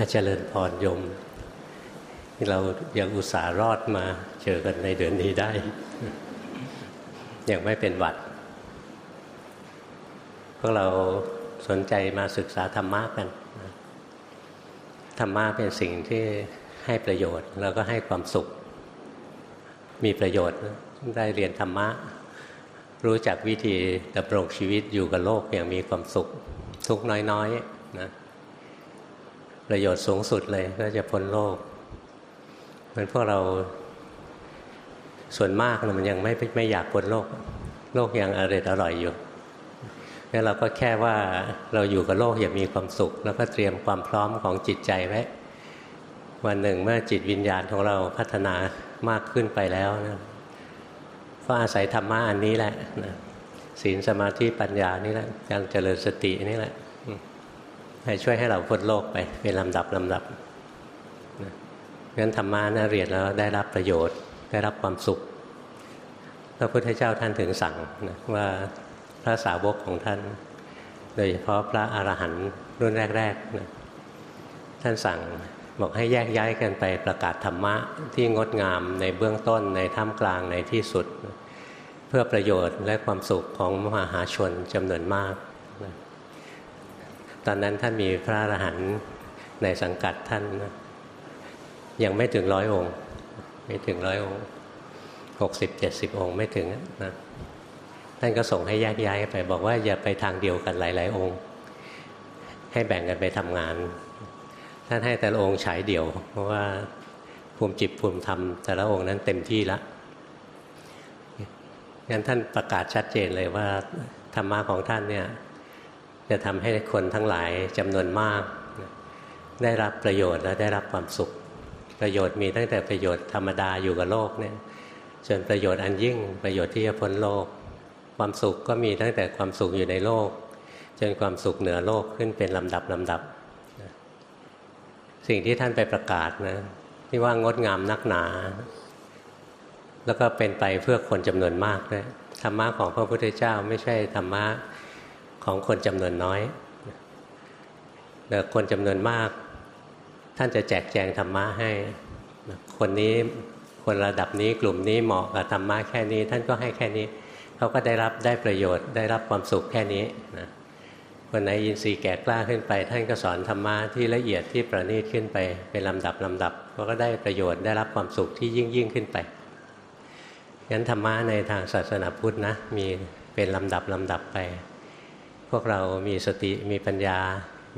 อาจารย์พรยม เรายังอุตส่าห์รอดมาเจอกันในเดือนนี้ได้ ยังไม่เป็นหวัด พวกเราสนใจมาศึกษาธรรมะกัน ธรรมะเป็นสิ่งที่ให้ประโยชน์ แล้วก็ให้ความสุข มีประโยชน์ได้เรียนธรรมะ รู้จักวิธีดำรงชีวิตอยู่กับโลกอย่างมีความสุข ทุกน้อยๆนะ ประโยชน์สูงสุดเลยก็จะพ้นโลกเหมือนพวกเราส่วนมากนะมันยังไม่ไม่อยากพ้นโลก โลกยังอร่อยอร่อยอยู่งั้นเราก็แค่ว่าเราอยู่กับโลกอย่ามีความสุข แล้วก็เตรียมความพร้อมของจิตใจไว้วันหนึ่งเมื่อจิตวิญญาณของเราพัฒนามากขึ้นไปแล้วนะก็อาศัยธรรมะอันนี้แหละนะศีลสมาธิปัญญานี่แหละการเจริญสตินี่แหละ ให้ช่วยให้เราพ้นโลกไปเป็นลำดับลำดับนะงั้นธรรมะนะเรียนแล้วได้รับประโยชน์ได้รับความสุข พระพุทธเจ้าท่านถึงสั่งนะว่าพระสาวกของท่าน โดยเฉพาะพระอรหันต์รุ่นแรกๆนะท่านสั่งบอกให้แยกย้ายกันไปประกาศธรรมะที่งดงามในเบื้องต้นในท่ามกลางในที่สุด เพื่อประโยชน์และความสุขของมหาชนจำนวนมาก ตอนนั้นท่านมีพระอรหันต์ในสังกัดท่านนะยังไม่ถึงร้อยองค์ ไม่ถึงร้อยองค์หกสิบเจ็ดสิบองค์ไม่ถึงนะท่านก็ส่งให้แยกย้ายไป บอกว่าอย่าไปทางเดียวกันหลาย ๆ องค์ ให้แบ่งกันไปทำงาน ท่านให้แต่ละองค์ฉายเดี่ยว เพราะว่าภูมิจิตภูมิธรรมแต่ละองค์นั้นเต็มที่ละงั้นท่านประกาศชัดเจนเลยว่าธรรมะของท่านเนี่ย จะทำให้คนทั้งหลายจำนวนมาก ได้รับประโยชน์และได้รับความสุข ประโยชน์มีตั้งแต่ประโยชน์ธรรมดาอยู่กับโลกเนี่ยจนประโยชน์อันยิ่งประโยชน์ที่จะพ้นโลก ความสุขก็มีตั้งแต่ความสุขอยู่ในโลก จนความสุขเหนือโลกขึ้นเป็นลำดับลำดับ สิ่งที่ท่านไปประกาศนะที่ว่างดงามนักหนา แล้วก็เป็นไปเพื่อคนจำนวนมากด้วยธรรมะของพระพุทธเจ้าไม่ใช่ธรรมะ ของคนจำนวนน้อยแต่คนจำนวนมาก ท่านจะแจกแจงธรรมะให้ คนนี้คนระดับนี้กลุ่มนี้เหมาะกับธรรมะแค่นี้ ท่านก็ให้แค่นี้ เขาก็ได้รับได้ประโยชน์ ได้รับความสุขแค่นี้นะคนไหนยินทรีย์แก่กล้าขึ้นไป ท่านก็สอนธรรมะที่ละเอียดที่ประณีตขึ้นไปเป็นลำดับลำดับเขาก็ได้ประโยชน์ได้รับความสุขที่ยิ่งยิ่งขึ้นไปงั้นธรรมะในทางศาสนาพุทธนะมีเป็นลำดับลำดับไป พวกเรามีสติมีปัญญา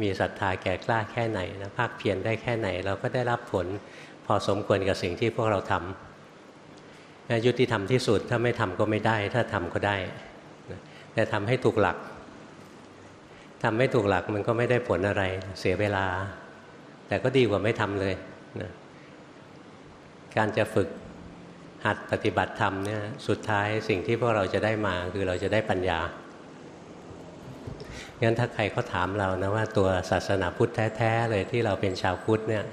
มีศรัทธาแก่กล้าแค่ไหนนะภาคเพียรได้แค่ไหน เราก็ได้รับผลพอสมควรกับสิ่งที่พวกเราทำยุติธรรมที่สุดถ้าไม่ทำก็ไม่ได้ ถ้าทำก็ได้ แต่ทำให้ถูกหลักทำไม่ถูกหลักมันก็ไม่ได้ผลอะไร เสียเวลา แต่ก็ดีกว่าไม่ทำเลยนะการจะฝึกหัดปฏิบัติธรรมเนี่ยสุดท้ายสิ่งที่พวกเราจะได้มาคือเราจะได้ปัญญา งั้นถ้าใครเขาถามเรานะว่าตัวศาสนาพุทธแท้ๆเลยที่เราเป็นชาวพุทธเนี่ย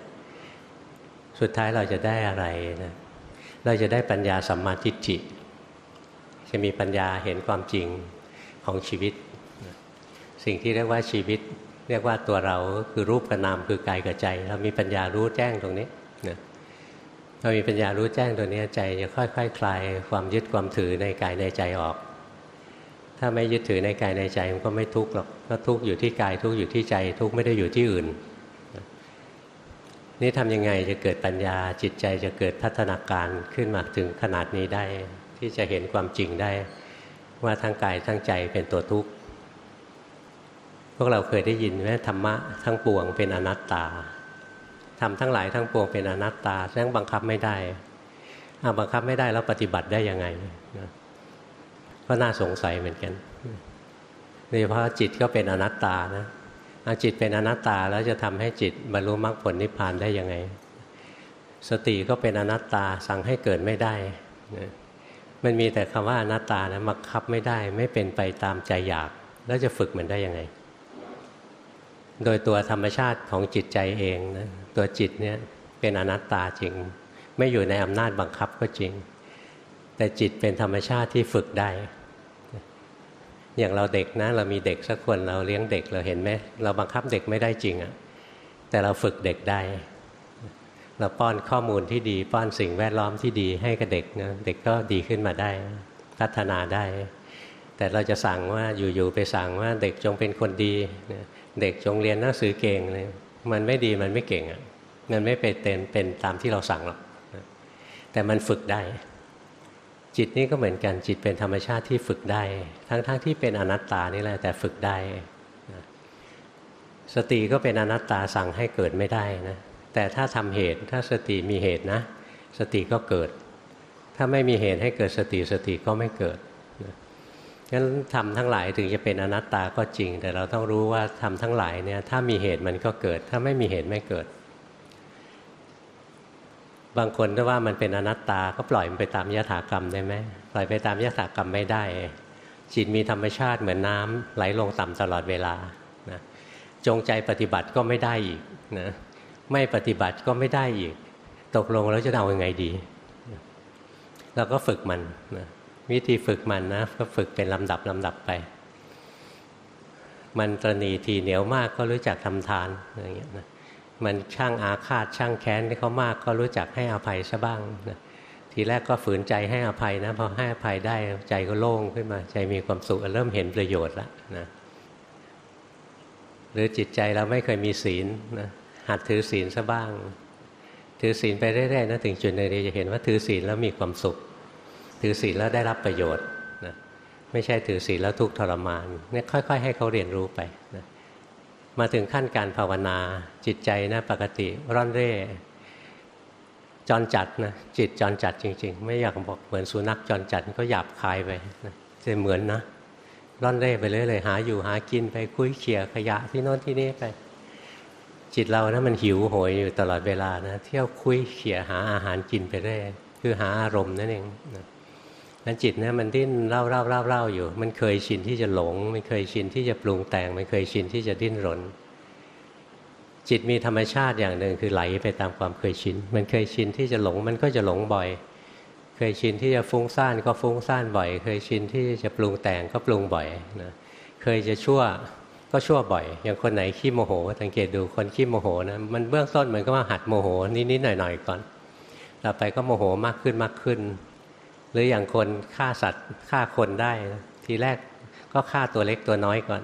สุดท้ายเราจะได้อะไรนะเราจะได้ปัญญาสัมมาทิฏฐิจะมีปัญญาเห็นความจริงของชีวิต สิ่งที่เรียกว่าชีวิต เรียกว่าตัวเราคือรูปกับนามคือกายกับใจ เรามีปัญญารู้แจ้งตรงนี้นะเรามีปัญญารู้แจ้งตัวนี้ใจจะค่อยๆคคลายความยึดความถือในกายในใจออก ถ้าไม่ยึดถือในกายในใจมันก็ไม่ทุกข์หรอกก็ทุกข์อยู่ที่กายทุกข์อยู่ที่ใจ ทุกข์ไม่ได้อยู่ที่อื่น นี่ทำยังไงจะเกิดปัญญาจิตใจจะเกิดพัฒนาการขึ้นมาถึงขนาดนี้ได้ ที่จะเห็นความจริงได้ ว่าทั้งกายทั้งใจเป็นตัวทุกข์พวกเราเคยได้ยินไหมธรรมะทั้งปวงเป็นอนัตตาทำทั้งหลายทั้งปวงเป็นอนัตตาแสดงบังคับไม่ได้อาบังคับไม่ได้แล้วปฏิบัติได้ยังไง ก็น่าสงสัยเหมือนกันโดยเฉพาะจิตก็เป็นอนัตตานะจิตเป็นอนัตตาแล้วจะทำให้จิตบรรลุมรรคผลนิพพานได้ยังไง สติก็เป็นอนัตตาสั่งให้เกิดไม่ได้มันมีแต่คำว่าอนัตตานะบังคับไม่ได้ไม่เป็นไปตามใจอยาก แล้วจะฝึกมันได้ยังไง โดยตัวธรรมชาติของจิตใจเองนะตัวจิตเนี่ยเป็นอนัตตาจริง ไม่อยู่ในอำนาจบังคับก็จริง แต่จิตเป็นธรรมชาติที่ฝึกได้ อย่างเราเด็กนะ เรามีเด็กสักคนเราเลี้ยงเด็กเราเห็นไหมเราบังคับเด็กไม่ได้จริงอะ่ะแต่เราฝึกเด็กได้ เราป้อนข้อมูลที่ดี ป้อนสิ่งแวดล้อมที่ดีให้กับเด็กนะเด็กก็ดีขึ้นมาได้ พัฒนาได้ แต่เราจะสั่งว่าอยู่ๆไปสั่งว่าเด็กจงเป็นคนดี เด็กจงเรียนหนังสือเก่งเลยมันไม่ดีมันไม่เก่งอะมันไม่เป็นเป็นเป็นตามที่เราสั่งหรอกแต่มันฝึกได้ จิตนี้ก็เหมือนกันจิตเป็นธรรมชาติที่ฝึกได้ ทั้งๆทที่เป็นอนัตตานี่แหละแต่ฝึกได้สติก็เป็นอนัตตาสั่งให้เกิดไม่ได้นะแต่ถ้าทำเหตุถ้าสติมีเหตุนะ สติก็เกิด ถ้าไม่มีเหตุให้เกิดสติสติก็ไม่เกิดงั้นทำทั้งหลายถึงจะเป็นอนัตตาก็จริง แต่เราต้องรู้ว่าทำทั้งหลายเนี่ยถ้ามีเหตุมันก็เกิด ถ้าไม่มีเหตุไม่เกิด บางคนถ้าว่ามันเป็นอนัตตาก็ปล่อยมันไปตามยถากรรมได้ไหมปล่อยไปตามยถากรรมไม่ได้ จิตมีธรรมชาติเหมือนน้ำไหลลงต่ำตลอดเวลานะจงใจปฏิบัติก็ไม่ได้อีกนะไม่ปฏิบัติก็ไม่ได้อีก ตกลงแล้วจะเอาอยัางไงดีเราก็ฝึกมันนะวิธีฝึกมันนะก็ฝึกเป็นลำดับลำดับไป มันตรณีทีเหนียวมากก็รู้จักทำทานอะไรเงี้ยนะ มันช่างอาฆาตช่างแค้นที่เขามากก็รู้จักให้อภัยซะบ้างนะทีแรกก็ฝืนใจให้อภัยนะพอให้อภัยได้ใจก็โล่งขึ้นมา ใจมีความสุขเริ่มเห็นประโยชน์แล้วนะหรือจิตใจเราไม่เคยมีศีลนะหัดถือศีลซะบ้าง ถือศีลไปเรื่อยๆนะถึงจุดหนึ่งจะเห็นว่าถือศีลแล้วมีความสุข ถือศีลแล้วได้รับประโยชน์นะไม่ใช่ถือศีลแล้วทุกทรมานเนี่ยค่อย ๆ ให้เขาเรียนรู้ไปนะ มาถึงขั้นการภาวนาจิตใจนะปกติร่อนเร่จรจัดนะจิตจรจัดจริง ๆ ไม่อยากบอกเหมือนสุนัขจรจัดก็หยาบคายไปนะจะเหมือนนะร่อนเร่ไปเรื่อยๆหาอยู่หากินไปคุยเขี่ยขยะที่โน้นที่นี่ไป จิตเรานะมันหิวโหยอยู่ตลอดเวลานะเที่ยวคุยเขี่ยหาอาหารกินไปเรื่อยคือหาอารมณ์นั่นเองนะ นั้นจิตเนี่ยมันดิ้นเร่าเร่าเร่าเร่าอยู่ มันเคยชินที่จะหลง มันเคยชินที่จะปรุงแต่ง มันเคยชินที่จะดิ้นรน จิตมีธรรมชาติอย่างหนึ่งคือไหลไปตามความเคยชิน มันเคยชินที่จะหลง มันก็จะหลงบ่อย เคยชินที่จะฟุ้งซ่านก็ฟุ้งซ่านบ่อย เคยชินที่จะปรุงแต่งก็ปรุงบ่อยนะเคยจะชั่วก็ชั่วบ่อย อย่างคนไหนขี้โมโหสังเกตดูคนขี้โมโหนะมันเบื้องต้นมันก็ว่าหัดโมโหนิดๆหน่อยๆก่อน ต่อไปก็โมโหมากขึ้นมากขึ้น หรืออย่างคนฆ่าสัตว์ฆ่าคนได้ ทีแรกก็ฆ่าตัวเล็กตัวน้อยก่อน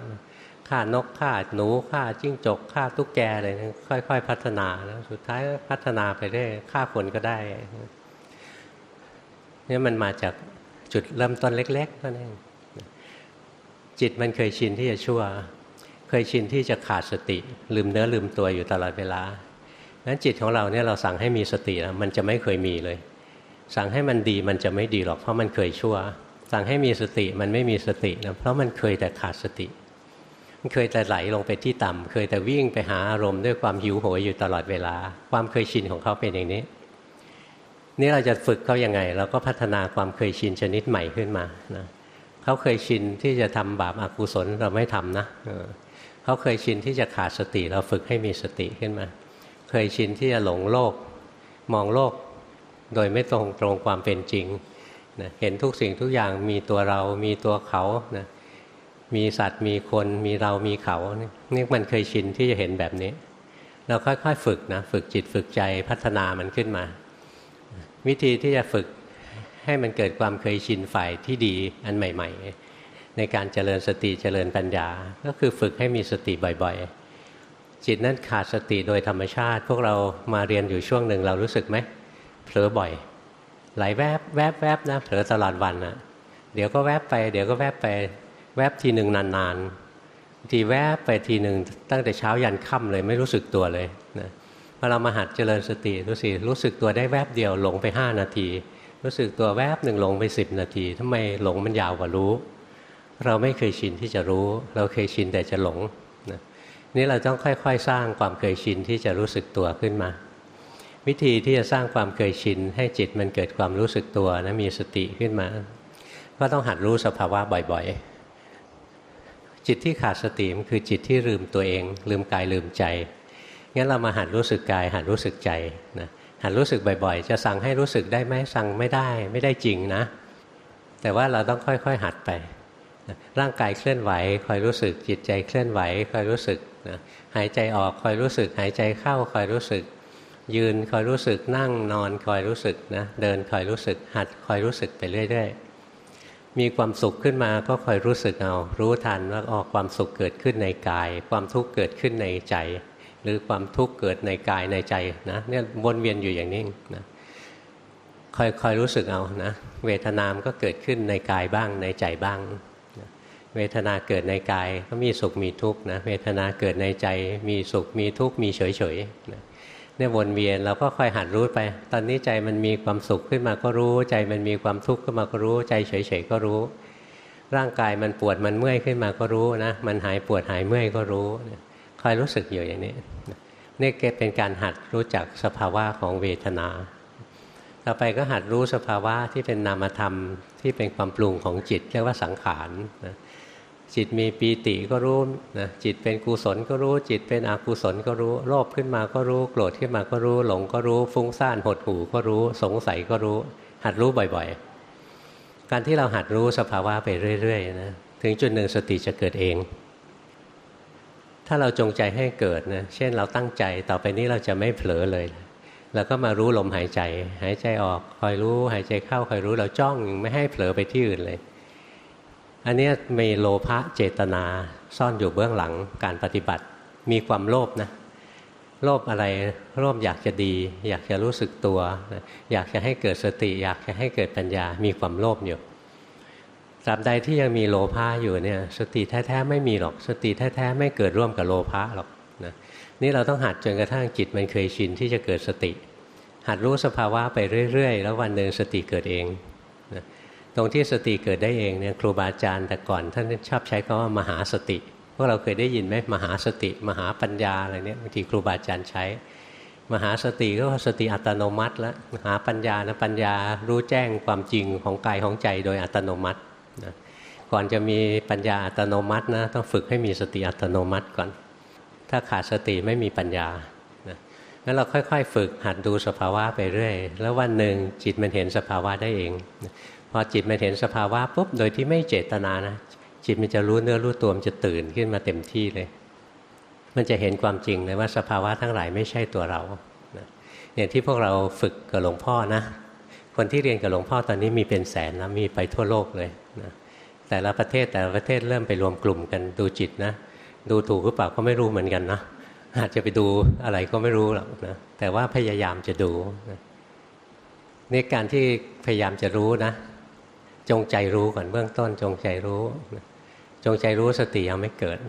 ฆ่านกฆ่าหนูฆ่าจิ้งจกฆ่าตุ๊กแกอะไรค่อย ๆ พัฒนาแล้วสุดท้ายพัฒนาไปได้ฆ่าคนก็ได้นี่มันมาจากจุดเริ่มต้นเล็กๆนั่นเองจิตมันเคยชินที่จะชั่ว เคยชินที่จะขาดสติ ลืมเนื้อลืมตัวอยู่ตลอดเวลานั้นจิตของเราเนี่ยเราสั่งให้มีสติแล้วมันจะไม่เคยมีเลย สั่งให้มันดีมันจะไม่ดีหรอกเพราะมันเคยชั่ว สั่งให้มีสติมันไม่มีสตินะเพราะมันเคยแต่ขาดสติ มันเคยแต่ไหลลงไปที่ต่ำเคยแต่วิ่งไปหาอารมณ์ด้วยความหิวโหยอยู่ตลอดเวลา ความเคยชินของเขาเป็นอย่างนี้ นี่เราจะฝึกเขายังไง เราก็พัฒนาความเคยชินชนิดใหม่ขึ้นมานะเขาเคยชินที่จะทำบาปอากุศลเราไม่ทำนะเขาเคยชินที่จะขาดสติ เราฝึกให้มีสติขึ้นมา เคยชินที่จะหลงโลก มองโลก โดยไม่ตรงตรงความเป็นจริงนะเห็นทุกสิ่งทุกอย่างมีตัวเรา มีตัวเขานะมีสัตว์มีคนมีเรามีเขานี่มันเคยชินที่จะเห็นแบบนี้ เราค่อยๆฝึกนะฝึกจิตฝึกใจพัฒนามันขึ้นมา วิธีที่จะฝึกให้มันเกิดความเคยชินฝ่ายที่ดีอันใหม่ ๆ ในการเจริญสติเจริญปัญญา ก็คือฝึกให้มีสติบ่อยๆ จิตนั้นขาดสติโดยธรรมชาติ พวกเรามาเรียนอยู่ช่วงหนึ่งเรารู้สึกไหม ผลอบ่อย ไหลแวบแวบแวบนะเผลอตลอดวันนะเดี๋ยวก็แวบไป เดี๋ยวก็แวบไป แวบทีหนึ่งนานๆทีแวบไปทีหนึ่งตั้งแต่เช้ายันค่ำเลยไม่รู้สึกตัวเลยนะพอเรามาหัดเจริญสติรู้สิรู้สึกตัวได้แวบเดียวหลงไปห้านาที รู้สึกตัวแวบหนึ่งหลงไปสิบนาทีทำไมหลงมันยาวกว่ารู้ เราไม่เคยชินที่จะรู้ เราเคยชินแต่จะหลงนะนี่เราต้องค่อย ๆ สร้างความเคยชินที่จะรู้สึกตัวขึ้นมา วิธีที่จะสร้างความเคยชิน ให้จิตมันเกิดความรู้สึกตัวนะมีสติขึ้นมา ก็ต้องหัดรู้สภาวะบ่อยๆ จิตที่ขาดสติมันคือจิตที่ลืมตัวเอง ลืมกายลืมใจงั้นเรามาหัดรู้สึกกาย หัดรู้สึกใจนะหัดรู้สึกบ่อยๆ จะสั่งให้รู้สึกได้ไหมสั่งไม่ได้ไม่ได้จริงนะ แต่ว่าเราต้องค่อยๆหัดไปร่างกายเคลื่อนไหวคอยรู้สึกจิตใจเคลื่อนไหวคอยรู้สึกนะหายใจออกคอยรู้สึก หายใจเข้าคอยรู้สึก ยืนคอยรู้สึกนั่งนอนคอยรู้สึกนะเดินคอยรู้สึก หัดคอยรู้สึกไปเรื่อยๆมีความสุขขึ้นมาก็คอยรู้สึกเอา รู้ทันว่าออกความสุขเกิดขึ้นในกาย ความทุกข์เกิดขึ้นในใจ หรือความทุกข์เกิดในกายในใจนะเนี่ยวนเวียนอยู่อย่างนี้นะคอยคอยรู้สึกเอานะเวทนามก็เกิดขึ้นในกายบ้างในใจบ้างเวทนาเกิดในกายก็มีสุขมีทุกข์นะเวทนาเกิดในใจมีสุขมีทุกข์มีเฉยเฉย เนี่ยวนเวียนเราก็ค่อยหัดรู้ไป ตอนนี้ใจมันมีความสุขขึ้นมาก็รู้ ใจมันมีความทุกข์ขึ้นมาก็รู้ ใจเฉยเฉยก็รู้ ร่างกายมันปวดมันเมื่อยขึ้นมาก็รู้นะ มันหายปวดหายเมื่อยก็รู้คอยรู้สึกอยู่อย่างนี้นี่เป็นการหัดรู้จักสภาวะของเวทนา ต่อไปก็หัดรู้สภาวะที่เป็นนามธรรมที่เป็นความปรุงของจิต เรียกว่าสังขารนะ จิตมีปีติก็รู้นะจิตเป็นกุศลก็รู้ จิตเป็นอกุศลก็รู้โลภขึ้นมาก็รู้ โกรธขึ้นมาก็รู้ หลงก็รู้ ฟุ้งซ่านหดหู่ก็รู้ สงสัยก็รู้ หัดรู้บ่อยๆ การที่เราหัดรู้สภาวะไปเรื่อยๆนะถึงจุดหนึ่งสติจะเกิดเอง ถ้าเราจงใจให้เกิดนะเช่นเราตั้งใจต่อไปนี้เราจะไม่เผลอเลยแล้วก็มารู้ลมหายใจ หายใจออกคอยรู้ หายใจเข้าคอยรู้เราจ้องไม่ให้เผลอไปที่อื่นเลย อันนี้มีโลภะเจตนาซ่อนอยู่เบื้องหลังการปฏิบัติ มีความโลภนะ โลภอะไร โลภอยากจะดี อยากจะรู้สึกตัว อยากจะให้เกิดสติ อยากจะให้เกิดปัญญา มีความโลภอยู่ตราบใดที่ยังมีโลภะอยู่เนี่ย สติแท้ๆไม่มีหรอก สติแท้ๆไม่เกิดร่วมกับโลภะหรอกนี่เราต้องหัดจนกระทั่งจิตมันเคยชินที่จะเกิดสติ หัดรู้สภาวะไปเรื่อยๆ แล้ววันหนึ่งสติเกิดเอง ตรงที่สติเกิดได้เองเนี่ยครูบาอาจารย์แต่ก่อนท่านชอบใช้คำว่ามหาสติพวกเราเคยได้ยินไหมมหาสติ มหาปัญญาอะไรเนี่ยบางทีครูบาอาจารย์ใช้ มหาสติก็สติอัตโนมัติแล้วมหาปัญญานะปัญญารู้แจ้งความจริงของกายของใจโดยอัตโนมัตินะก่อนจะมีปัญญาอัตโนมัตินะต้องฝึกให้มีสติอัตโนมัติก่อน ถ้าขาดสติไม่มีปัญญานะงั้นเราค่อย ๆ ฝึกหัดดูสภาวะไปเรื่อย แล้ววันหนึ่งจิตมันเห็นสภาวะได้เอง พอจิตมันเห็นสภาวะปุ๊บโดยที่ไม่เจตนานะจิตมันจะรู้เนื้อรู้ตัวมันจะตื่นขึ้นมาเต็มที่เลย มันจะเห็นความจริงเลยว่าสภาวะทั้งหลายไม่ใช่ตัวเราอย่างที่พวกเราฝึกกับหลวงพ่อนะ คนที่เรียนกับหลวงพ่อตอนนี้มีเป็นแสนนะมีไปทั่วโลกเลยนะแต่ละประเทศแต่ละประเทศเริ่มไปรวมกลุ่มกันดูจิตนะ ดูถูกหรือเปล่าก็ไม่รู้เหมือนกันนะอาจจะไปดูอะไรก็ไม่รู้หรอกนะแต่ว่าพยายามจะดูนะนี่การที่พยายามจะรู้นะ จงใจรู้ก่อนเบื้องต้น จงใจรู้ จงใจรู้สติยังไม่เกิด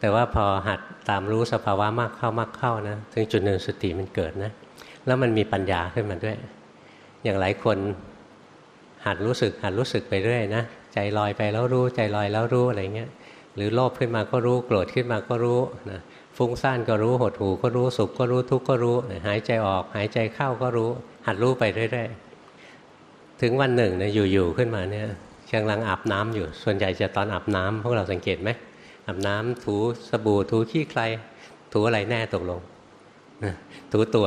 แต่ว่าพอหัดตามรู้สภาวะมากเข้ามากเข้านะถึงจุดหนึ่งสติมันเกิดนะ แล้วมันมีปัญญาขึ้นมาด้วย อย่างหลายคนหัดรู้สึกหัดรู้สึกไปเรื่อยนะใจลอยไปแล้วรู้ใจลอยแล้วรู้อะไรเงี้ยหรือโลภขึ้นมาก็รู้โกรธขึ้นมาก็รู้นะฟุ้งซ่านก็รู้หดหูก็รู้สุขก็รู้ทุกข์ก็รู้ หายใจออก หายใจเข้าก็รู้ หัดรู้ไปเรื่อยๆ ถึงวันหนึ่งเนี่ยอยู่ๆขึ้นมาเนี่ยกำลังอาบน้ำอยู่ ส่วนใหญ่จะตอนอาบน้ำพวกเราสังเกตไหมอาบน้ำถูสบู่ถูขี้ใคร ถูอะไรแน่ตกลงถูตัว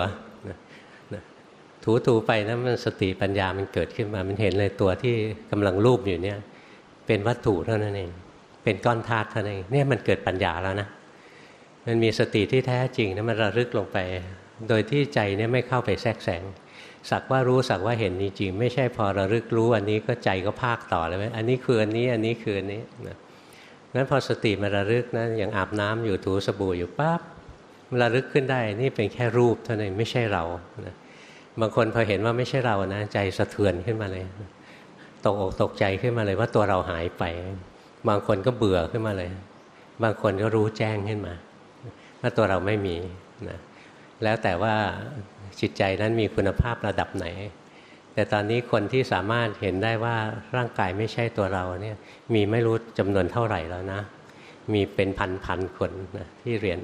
ถูถูไปนะมันสติปัญญามันเกิดขึ้นมา มันเห็นเลยตัวที่กำลังรูปอยู่เนี่ย เป็นวัตถุเท่านั้นเอง เป็นก้อนธาตุเท่านั้นเองเนี่ยมันเกิดปัญญาแล้วนะมันมีสติที่แท้จริงนะมันระลึกลงไป โดยที่ใจเนี่ยไม่เข้าไปแทรกแซง สักว่ารู้สักว่าเห็นจริงๆไม่ใช่พอระลึกรู้อันนี้ก็ใจก็ภาคต่อเลยไหมอันนี้คืออันนี้อันนี้คืออันนี้นะงั้นพอสติมันระลึกนะอย่างอาบน้ำอยู่ถูสบู่อยู่ปั๊บมันระลึกขึ้นได้ นี่เป็นแค่รูปเท่านั้นไม่ใช่เรานะบางคนพอเห็นว่าไม่ใช่เรานะใจสะเทือนขึ้นมาเลยตกอกตกใจขึ้นมาเลยว่าตัวเราหายไป บางคนก็เบื่อขึ้นมาเลย บางคนก็รู้แจ้งขึ้นมา ว่าตัวเราไม่มีนะ แล้วแต่ว่าจิตใจนั้นมีคุณภาพระดับไหน แต่ตอนนี้คนที่สามารถเห็นได้ว่าร่างกายไม่ใช่ตัวเราเนี่ยมีไม่รู้จำนวนเท่าไหร่แล้วนะ มีเป็นพันพันคนนะที่เรียน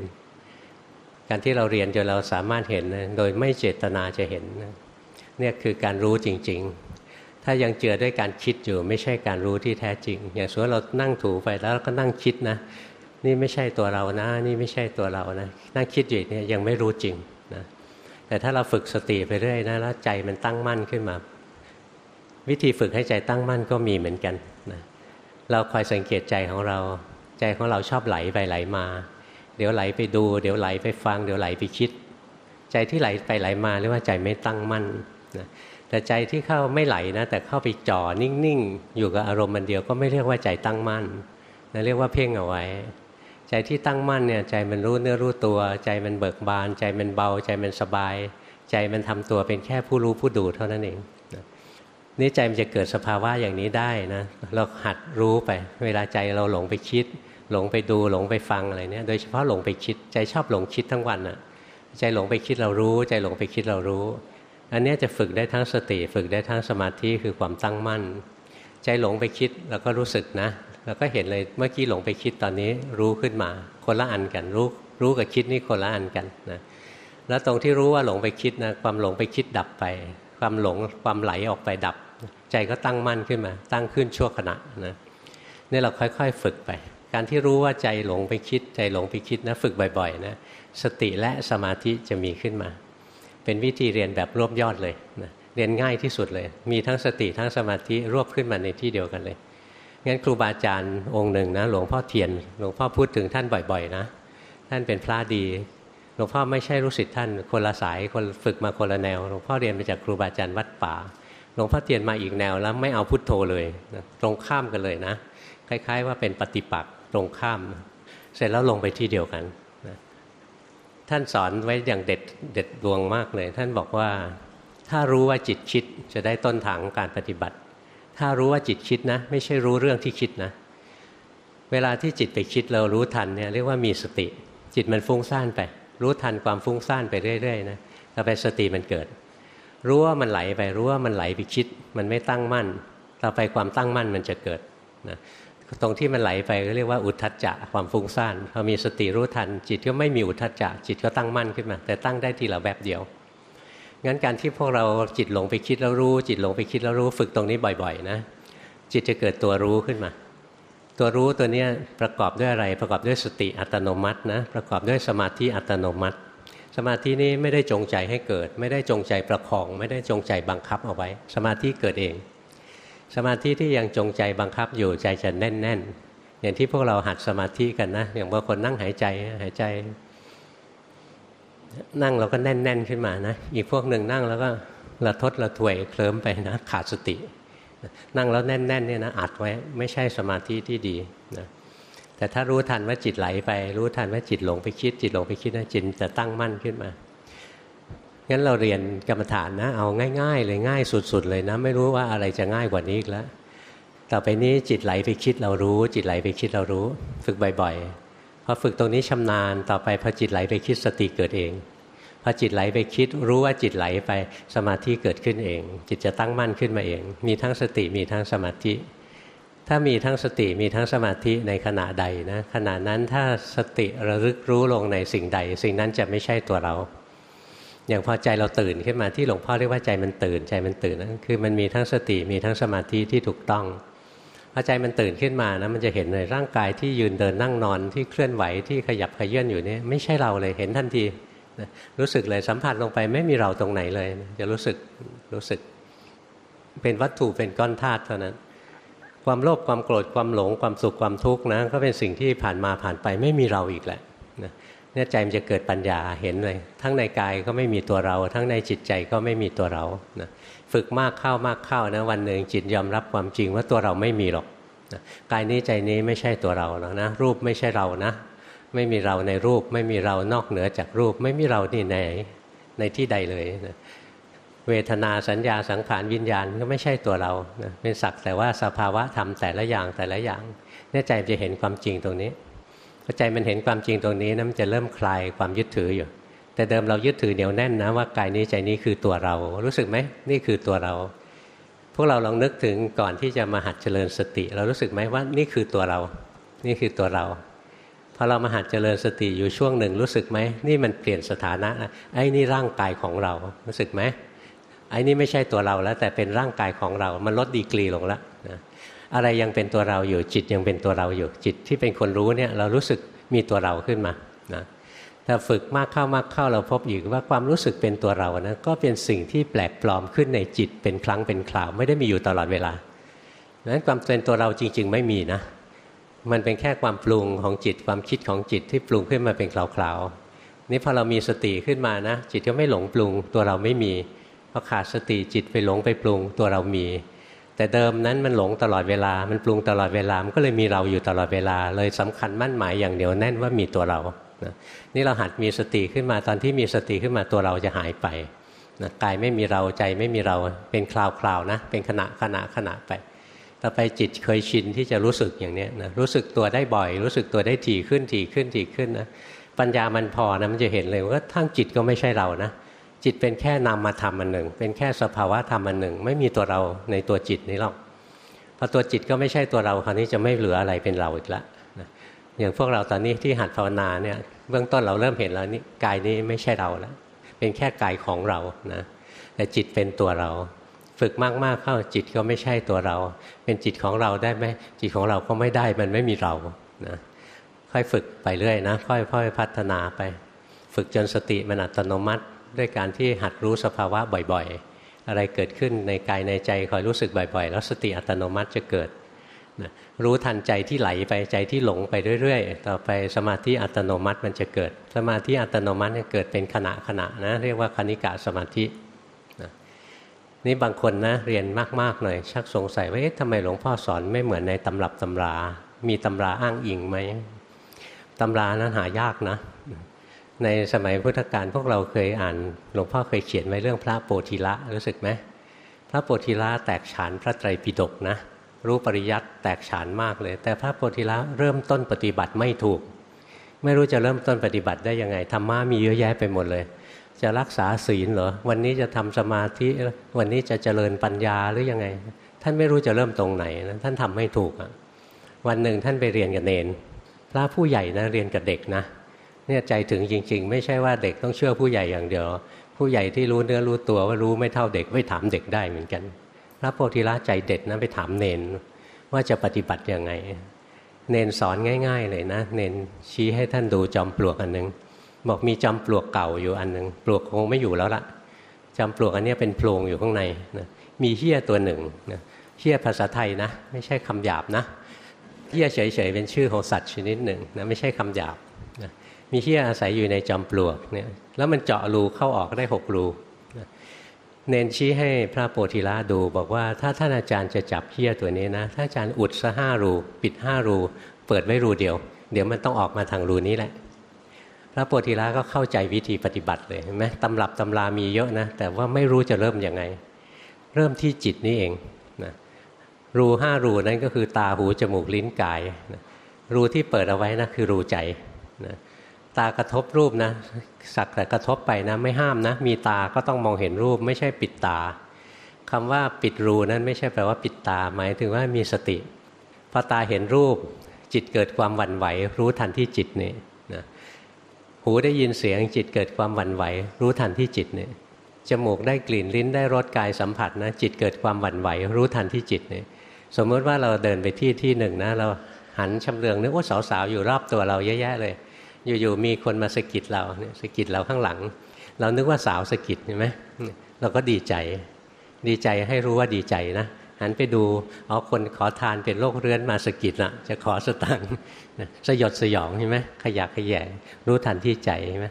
การที่เราเรียนจนเราสามารถเห็นโดยไม่เจตนาจะเห็นเนี่ยคือการรู้จริง ๆ ถ้ายังเจือด้วยการคิดอยู่ไม่ใช่การรู้ที่แท้จริง อย่างสมมติเรานั่งถูไปแล้วก็นั่งคิดนะ นี่ไม่ใช่ตัวเรานะ นี่ไม่ใช่ตัวเรานะนั่งคิดอยู่เนี่ยยังไม่รู้จริงนะแต่ถ้าเราฝึกสติไปเรื่อยนะแล้วใจมันตั้งมั่นขึ้นมา วิธีฝึกให้ใจตั้งมั่นก็มีเหมือนกันนะเราคอยสังเกตใจของเรา ใจของเราชอบไหลไปไหลมา เดี๋ยวไหลไปดู เดี๋ยวไหลไปฟัง เดี๋ยวไหลไปคิด ใจที่ไหลไปไหลมาเรียกว่าใจไม่ตั้งมั่นนะแต่ใจที่เข้าไม่ไหลนะ แต่เข้าไปจ่อนิ่งๆ อยู่กับอารมณ์มันเดียวก็ไม่เรียกว่าใจตั้งมั่นนะเรียกว่าเพ่งเอาไว้ ใจที่ตั้งมั่นเนี่ยใจมันรู้เนื้อรู้ตัว ใจมันเบิกบาน ใจมันเบา ใจมันสบาย ใจมันทำตัวเป็นแค่ผู้รู้ผู้ดูเท่านั้นเองนี่ใจมันจะเกิดสภาวะอย่างนี้ได้นะเราหัดรู้ไป เวลาใจเราหลงไปคิด หลงไปดูหลงไปฟังอะไรเนี่ยโดยเฉพาะหลงไปคิด ใจชอบหลงคิดทั้งวันอะ่ะใจหลงไปคิดเรารู้ ใจหลงไปคิดเรารู้ อันนี้จะฝึกได้ทั้งสติ ฝึกได้ทั้งสมาธิคือความตั้งมั่น ใจหลงไปคิดเราก็รู้สึกนะ เราก็เห็นเลยเมื่อกี้หลงไปคิดตอนนี้รู้ขึ้นมา คนละอันกันรู้รู้กับคิดนี่คนละอันกันนะแล้วตรงที่รู้ว่าหลงไปคิดนะความหลงไปคิดดับไป ความหลงความไหลออกไปดับ ใจก็ตั้งมั่นขึ้นมา ตั้งขึ้นชั่วขณะนะนี่เราค่อยๆฝึกไป การที่รู้ว่าใจหลงไปคิด ใจหลงไปคิดนะฝึกบ่อยๆนะสติและสมาธิจะมีขึ้นมา เป็นวิธีเรียนแบบรวบยอดเลยนะเรียนง่ายที่สุดเลย มีทั้งสติทั้งสมาธิรวบขึ้นมาในที่เดียวกันเลย งั้นครูบาอาจารย์องค์หนึ่งนะหลวงพ่อเทียนหลวงพ่อพูดถึงท่านบ่อยๆนะท่านเป็นพระดีหลวงพ่อไม่ใช่รู้สิทธิ์ท่านคนละสายคนฝึกมาคนละแนวหลวงพ่อเรียนมาจากครูบาอาจารย์วัดป่าหลวงพ่อเทียนมาอีกแนวแล้วไม่เอาพุทโธเลยนะตรงข้ามกันเลยนะคล้าย ๆ ว่าเป็นปฏิปักษ์ตรงข้าม เสร็จแล้วลงไปที่เดียวกันนะท่านสอนไว้อย่างเด็ดเด็ดดวงมากเลย ท่านบอกว่าถ้ารู้ว่าจิตคิดจะได้ต้นทางการปฏิบัติ ถ้ารู้ว่าจิตคิดนะ ไม่ใช่รู้เรื่องที่คิดนะ เวลาที่จิตไปคิดเรารู้ทันเนี่ยเรียกว่ามีสติ จิตมันฟุ้งซ่านไป รู้ทันความฟุ้งซ่านไปเรื่อยๆนะต่อไปสติมันเกิด รู้ว่ามันไหลไปรู้ว่ามันไหลไปคิด มันไม่ตั้งมั่น ต่อไปความตั้งมั่นมันจะเกิดนะตรงที่มันไหลไปก็เรียกว่าอุทธัจจะความฟุ้งซ่านพอมีสติรู้ทัน จิตก็ไม่มีอุทธัจจะจิตก็ตั้งมั่นขึ้นมา แต่ตั้งได้ทีละแบบเดียว งั้นการที่พวกเราจิตหลงไปคิดแล้วรู้ จิตหลงไปคิดแล้วรู้ฝึกตรงนี้บ่อยๆ นะ จิตจะเกิดตัวรู้ขึ้นมา ตัวรู้ตัวนี้ประกอบด้วยอะไรประกอบด้วยสติอัตโนมัตินะประกอบด้วยสมาธิอัตโนมัติ สมาธินี้ไม่ได้จงใจให้เกิด ไม่ได้จงใจประคอง ไม่ได้จงใจบังคับเอาไว้ สมาธิเกิดเอง สมาธิที่ยังจงใจบังคับอยู่ใจจะแน่นแน่นอย่างที่พวกเราหัดสมาธิกันนะ อย่างบางคนนั่งหายใจหายใจ นั่งเราก็แน่นแน่นขึ้นมานะ อีกพวกหนึ่งนั่งแล้วก็ระทดระถวยเคลิ้มไปนะ ขาดสติ นั่งแล้วแน่นแน่นเนี่ยนะอัดไว้ไม่ใช่สมาธิที่ดีนะแต่ถ้ารู้ทันว่าจิตไหลไป รู้ทันว่าจิตหลงไปคิด จิตหลงไปคิดนะจิตจะตั้งมั่นขึ้นมางั้นเราเรียนกรรมฐานนะ เอาง่าย ๆ เลยง่ายสุด ๆ เลยนะ ไม่รู้ว่าอะไรจะง่ายกว่านี้อีกแล้วต่อไปนี้จิตไหลไปคิดเรารู้ จิตไหลไปคิดเรารู้ ฝึกบ่อยๆ พอฝึกตรงนี้ชำนาญต่อไปพอจิตไหลไปคิดสติเกิดเองพอจิตไหลไปคิดรู้ว่าจิตไหลไปสมาธิเกิดขึ้นเอง จิตจะตั้งมั่นขึ้นมาเอง มีทั้งสติมีทั้งสมาธิ ถ้ามีทั้งสติมีทั้งสมาธิในขณะใดนะขณะนั้นถ้าสติระลึกรู้ลงในสิ่งใด สิ่งนั้นจะไม่ใช่ตัวเรา อย่างพอใจเราตื่นขึ้นมาที่หลวงพ่อเรียกว่าใจมันตื่นใจมันตื่นนั่นคือมันมีทั้งสติมีทั้งสมาธิที่ถูกต้อง พอใจมันตื่นขึ้นมานะมันจะเห็นเลยร่างกายที่ยืนเดินนั่งนอนที่เคลื่อนไหวที่ขยับขยื่นอยู่นี่ไม่ใช่เราเลยเห็นทันทีรู้สึกเลยสัมผัสลงไปไม่มีเราตรงไหนเลย จะรู้สึกรู้สึก เป็นวัตถุเป็นก้อนธาตุเท่านั้น ความโลภความโกรธความหลงความสุขความทุกข์นะก็เป็นสิ่งที่ผ่านมาผ่านไปไม่มีเราอีกแหละเนี่ยใจมันจะเกิดปัญญาเห็นเลย ทั้งในกายก็ไม่มีตัวเรา ทั้งในจิตใจก็ไม่มีตัวเรานะ ฝึกมากเข้ามากเข้านะวันหนึ่งจิตยอมรับความจริงว่าตัวเราไม่มีหรอกกายนี้ใจนี้ไม่ใช่ตัวเราหรอกนะ รูปไม่ใช่เรานะ ไม่มีเราในรูป ไม่มีเรานอกเหนือจากรูป ไม่มีเราที่ไหนในที่ใดเลยนะเวทนาสัญญาสังขารวิญญาณก็ไม่ใช่ตัวเราเป็นสักแต่ว่าสภาวะธรรมแต่ละอย่างแต่ละอย่างเนี่ยใจจะเห็นความจริงตรงนี้พอใจมันเห็นความจริงตรงนี้นะมันจะเริ่มคลายความยึดถืออยู่ แต่เดิมเรายึดถือเหนียวแน่นนะว่ากายนี้ใจนี้คือตัวเรา รู้สึกไหมนี่คือตัวเรา พวกเราลองนึกถึงก่อนที่จะมาหัดเจริญสติ เรารู้สึกไหมว่านี่คือตัวเรา นี่คือตัวเราพอเรามาหัดเจริญสติอยู่ช่วงหนึ่งรู้สึกไหมนี่มันเปลี่ยนสถานะไอ้นี่ร่างกายของเรารู้สึกไหมไอ้นี่ไม่ใช่ตัวเราแล้ว แต่เป็นร่างกายของเรา มันลดดีกรีลงแล้วนะอะไรยังเป็นตัวเราอยู่จิตยังเป็นตัวเราอยู่จิตที่เป็นคนรู้เนี่ยเรารู้สึกมีตัวเราขึ้นมานะ ถ้าฝึกมากเข้ามากเข้าเราพบอีกว่าความรู้สึกเป็นตัวเรานะก็เป็นสิ่งที่แปลกปลอมขึ้นในจิตเป็นครั้งเป็นคราวไม่ได้มีอยู่ตลอดเวลาดังนั้นความเป็นตัวเราจริง ๆ ไม่มีนะ มันเป็นแค่ความปรุงของจิตความคิดของจิตที่ปรุงขึ้นมาเป็นคราวๆนี่พอเรามีสติขึ้นมานะ จิตก็ไม่หลงปรุง ตัวเราไม่มีพอขาดสติจิตไปหลงไปปรุงตัวเรามี แต่เดิมนั้นมันหลงตลอดเวลา มันปรุงตลอดเวลามันก็เลยมีเราอยู่ตลอดเวลา เลยสำคัญมั่นหมายอย่างเดียวแน่นว่ามีตัวเรานะนี่เราหัดมีสติขึ้นมาตอนที่มีสติขึ้นมาตัวเราจะหายไปนะกายไม่มีเราใจไม่มีเราเป็นคราวๆนะ เป็นขณะขณะขณะไปต่อไปจิตเคยชินที่จะรู้สึกอย่างนี้นะรู้สึกตัวได้บ่อย รู้สึกตัวได้ถี่ขึ้นถี่ขึ้นถี่ขึ้นนะปัญญามันพอนะมันจะเห็นเลยว่าทั้งจิตก็ไม่ใช่เรานะจิตเป็นแค่นามธรรมอันหนึ่ง เป็นแค่สภาวะธรรมอันหนึ่ง ไม่มีตัวเราในตัวจิตนี้หรอกพอตัวจิตก็ไม่ใช่ตัวเราคราวนี้จะไม่เหลืออะไรเป็นเราอีกแล้ว อย่างพวกเราตอนนี้ที่หัดภาวนาเนี่ยเบื้องต้นเราเริ่มเห็นแล้วนี่กายนี้ไม่ใช่เราแล้วเป็นแค่กายของเรานะแต่จิตเป็นตัวเรา ฝึกมากๆเข้าจิตก็ไม่ใช่ตัวเรา เป็นจิตของเราได้ไหมจิตของเราก็ไม่ได้มันไม่มีเรานะค่อยฝึกไปเรื่อยนะค่อยๆพัฒนาไป ฝึกจนสติมันอัตโนมัติด้วยการที่หัดรู้สภาวะบ่อยๆ อะไรเกิดขึ้นในกายในใจคอยรู้สึกบ่อยๆ แล้วสติอัตโนมัติจะเกิดนะ รู้ทันใจที่ไหลไปใจที่หลงไปเรื่อยๆ ต่อไปสมาธิอัตโนมัติมันจะเกิด สมาธิอัตโนมัติเกิดเป็นขณะขณะนะเรียกว่าคณิกะสมาธินี่บางคนนะเรียนมากๆหน่อยชักสงสัยว่าเอ๊ะทำไมหลวงพ่อสอนไม่เหมือนในตำรับตำรา มีตำราอ้างอิงไหมตำรานั้นหายากนะ ในสมัยพุทธกาลพวกเราเคยอ่าน หลวงพ่อเคยเขียนไว้เรื่องพระโปธิละรู้สึกไหมพระโปธิละแตกฉานพระไตรปิฎกนะ รู้ปริยัติแตกฉานมากเลย แต่พระโพธิละเริ่มต้นปฏิบัติไม่ถูก ไม่รู้จะเริ่มต้นปฏิบัติได้ยังไงธรรมะมีเยอะแยะไปหมดเลย จะรักษาศีลเหรอวันนี้จะทำสมาธิวันนี้จะเจริญปัญญาหรือยังไง ท่านไม่รู้จะเริ่มตรงไหนนะท่านทำไม่ถูกอะวันหนึ่งท่านไปเรียนกับเนนพระผู้ใหญ่นะเรียนกับเด็กนะเนี่ยใจถึงจริง ๆ ไม่ใช่ว่าเด็กต้องเชื่อผู้ใหญ่อย่างเดียว ผู้ใหญ่ที่รู้เนื้อรู้ตัวว่ารู้ไม่เท่าเด็กไม่ถามเด็กได้เหมือนกัน ระโพธิละใจเด็ดนะไปถามเนนว่าจะปฏิบัติยังไง เนนสอนง่าย ๆ เลยนะ เนนชี้ให้ท่านดูจอมปลวกอันหนึ่งบอกมีจอมปลวกเก่าอยู่อันหนึ่งปลวกคงไม่อยู่แล้วละจอมปลวกอันนี้เป็นโพรงอยู่ข้างในนะมีเฮี้ยตัวหนึ่งนะเฮี้ยภาษาไทยนะ ไม่ใช่คำหยาบนะเฮี้ยเฉยๆเป็นชื่อของสัตว์ชนิดหนึ่งนะไม่ใช่คำหยาบนะมีเฮี้ยอาศัยอยู่ในจอมปลวกเนี่ยแล้วมันเจาะรูเข้าออกได้หกรู เน้นชี้ให้พระโพธิละดู บอกว่าถ้าท่านอาจารย์จะจับเฮี้ยตัวนี้นะถ้าอาจารย์อุดซะห้ารู ปิดห้ารู เปิดไว้รูเดียว เดี๋ยวมันต้องออกมาทางรูนี้แหละ พระโพธิละก็เข้าใจวิธีปฏิบัติเลยเห็นไหมตำรับตำรามีเยอะนะ แต่ว่าไม่รู้จะเริ่มยังไง เริ่มที่จิตนี่เองนะรูห้ารูนั้นก็คือตาหูจมูกลิ้นกายนะรูที่เปิดเอาไว้นะคือรูใจนะ ตากระทบรูปนะสักแต่กระทบไปนะไม่ห้ามนะ มีตาก็ต้องมองเห็นรูปไม่ใช่ปิดตาคำว่าปิดรูนั้นไม่ใช่แปลว่าปิดตา หมายถึงว่ามีสติพอตาเห็นรูป จิตเกิดความหวั่นไหว รู้ทันที่จิตนี่นะหูได้ยินเสียงจิตเกิดความหวั่นไหว รู้ทันที่จิตนี่จมูกได้กลิ่นลิ้นได้รสกายสัมผัสนะจิตเกิดความหวั่นไหว รู้ทันที่จิตนี่สมมติว่าเราเดินไปที่ที่หนึ่งนะเราหันชำเลืองนึกว่าสาวๆอยู่รอบตัวเราเยอะแยะเลย อยู่ๆมีคนมาสะกิดเราเนี่ยสะกิดเราข้างหลัง เรานึกว่าสาวสะกิดใช่ไหมเราก็ดีใจ ดีใจให้รู้ว่าดีใจนะหันไปดูเอาคนขอทานเป็นโรคเรื้อนมาสะกิดละจะขอสตังค์สยดสยองใช่ไหมขยักขยงรู้ทันที่ใจใช่ไหม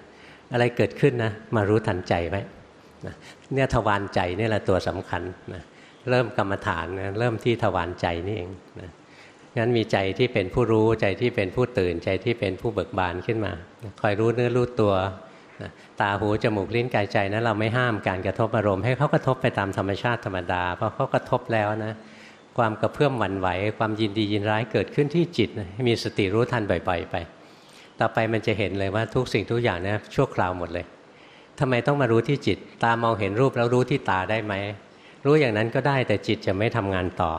อะไรเกิดขึ้นนะมารู้ทันใจไว้เนี่ยทวารใจนี่แหละตัวสำคัญนะเริ่มกรรมฐานนะเริ่มที่ทวารใจนี่เองนะ งั้นมีใจที่เป็นผู้รู้ใจที่เป็นผู้ตื่นใจที่เป็นผู้เบิกบานขึ้นมา คอยรู้เนื้อรู้ตัวตาหูจมูกลิ้นกายใจนะั้นเราไม่ห้ามการกระทบอารมณ์ให้เขากระทบไปตามธรรมชาติธรรมดาเพราะเขากระทบแล้วนะความกระเพื่อมหวั่นไหว ความยินดียินร้ายเกิดขึ้นที่จิตมีสติรู้ทันบ่อยๆไป ต่อไปมันจะเห็นเลยว่าทุกสิ่งทุกอย่างนะชั่วคราวหมดเลยทำไมต้องมารู้ที่จิต ตามองเห็นรูปแล้วรู้ที่ตาได้ไหมรู้อย่างนั้นก็ได้แต่จิตจะไม่ทำงานต่อ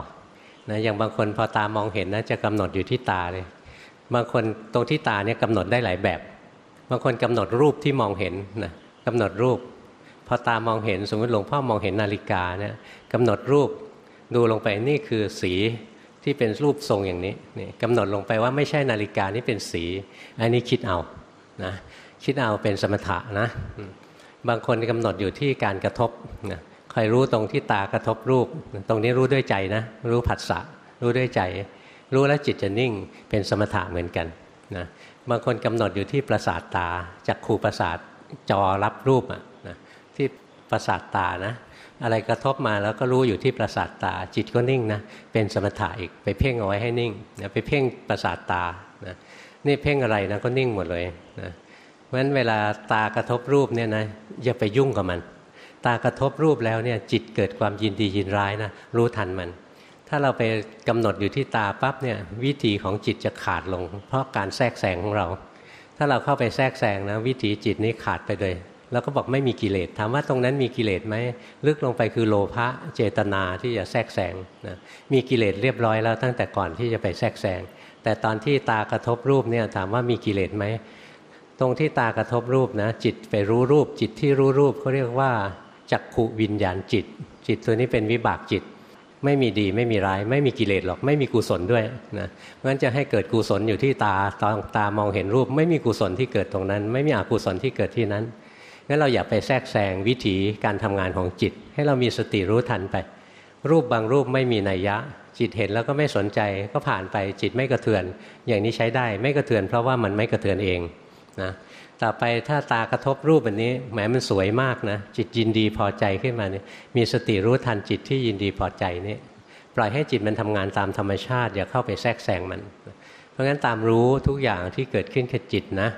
นะอย่างบางคนพอตามองเห็นนะจะกำหนดอยู่ที่ตาเลย บางคนตรงที่ตาเนี่ยกำหนดได้หลายแบบ บางคนกำหนดรูปที่มองเห็นนะกำหนดรูป พอตามองเห็นสมมติหลวงพ่อมองเห็นนาฬิกาเนี่ยกำหนดรูปดูลงไปนี่คือสีที่เป็นรูปทรงอย่างนี้นี่กำหนดลงไปว่าไม่ใช่นาฬิกานี่เป็นสี อันนี้คิดเอานะคิดเอาเป็นสมถะนะ บางคนกำหนดอยู่ที่การกระทบนะ คอยรู้ตรงที่ตากระทบรูป ตรงนี้รู้ด้วยใจนะ รู้ผัสสะรู้ด้วยใจ รู้แล้วจิตจะนิ่งเป็นสมถะเหมือนกันนะบางคนกำหนดอยู่ที่ประสาทตาจากขูประสาทจอรับรูปอะนะที่ประสาทตานะ อะไรกระทบมาแล้วก็รู้อยู่ที่ประสาทตา จิตก็นิ่งนะเป็นสมถะอีกไปเพ่งเอาไว้ให้นิ่งนะไปเพ่งประสาทตานะนี่เพ่งอะไรนะก็นิ่งหมดเลยนะเพราะฉะนั้นเวลาตากระทบรูปเนี่ยนะอย่าไปยุ่งกับมัน ตากระทบรูปแล้วเนี่ยจิตเกิดความยินดียินร้ายนะรู้ทันมัน ถ้าเราไปกำหนดอยู่ที่ตาปั๊บเนี่ยวิถีของจิตจะขาดลง เพราะการแทรกแซงของเรา ถ้าเราเข้าไปแทรกแซงนะวิถีจิตนี้ขาดไปเลยแล้วก็บอกไม่มีกิเลสถามว่าตรงนั้นมีกิเลสไหมลึกลงไปคือโลภะเจตนาที่จะแทรกแซงนะมีกิเลสเรียบร้อยแล้วตั้งแต่ก่อนที่จะไปแทรกแซงแต่ตอนที่ตากระทบรูปเนี่ยถามว่ามีกิเลสไหมตรงที่ตากระทบรูปนะจิตไปรู้รูปจิตที่รู้รูปเขาเรียกว่า จักขุวิญญาณจิต จิตตัวนี้เป็นวิบากจิต ไม่มีดีไม่มีร้าย ไม่มีกิเลสหรอก ไม่มีกุศลด้วยนะเพราะฉะนั้นจะให้เกิดกุศลอยู่ที่ตาตอนตามองเห็นรูป ไม่มีกุศลที่เกิดตรงนั้น ไม่มีอกุศลที่เกิดที่นั้นงั้นเราอย่าไปแทรกแซงวิถีการทำงานของจิต ให้เรามีสติรู้ทันไป รูปบางรูปไม่มีนัยยะ จิตเห็นแล้วก็ไม่สนใจก็ผ่านไปจิตไม่กระเทือน อย่างนี้ใช้ได้ไม่กระเทือนเพราะว่ามันไม่กระเทือนเอง นะต่อไปถ้าตากระทบรูปแบบนี้แหมมันสวยมากนะ จิตยินดีพอใจขึ้นมาเนี่ยมีสติรู้ทันจิตที่ยินดีพอใจนี่ปล่อยให้จิตมันทำงานตามธรรมชาติ อย่าเข้าไปแทรกแซงมัน เพราะงั้นตามรู้ทุกอย่างที่เกิดขึ้นกับจิตนะ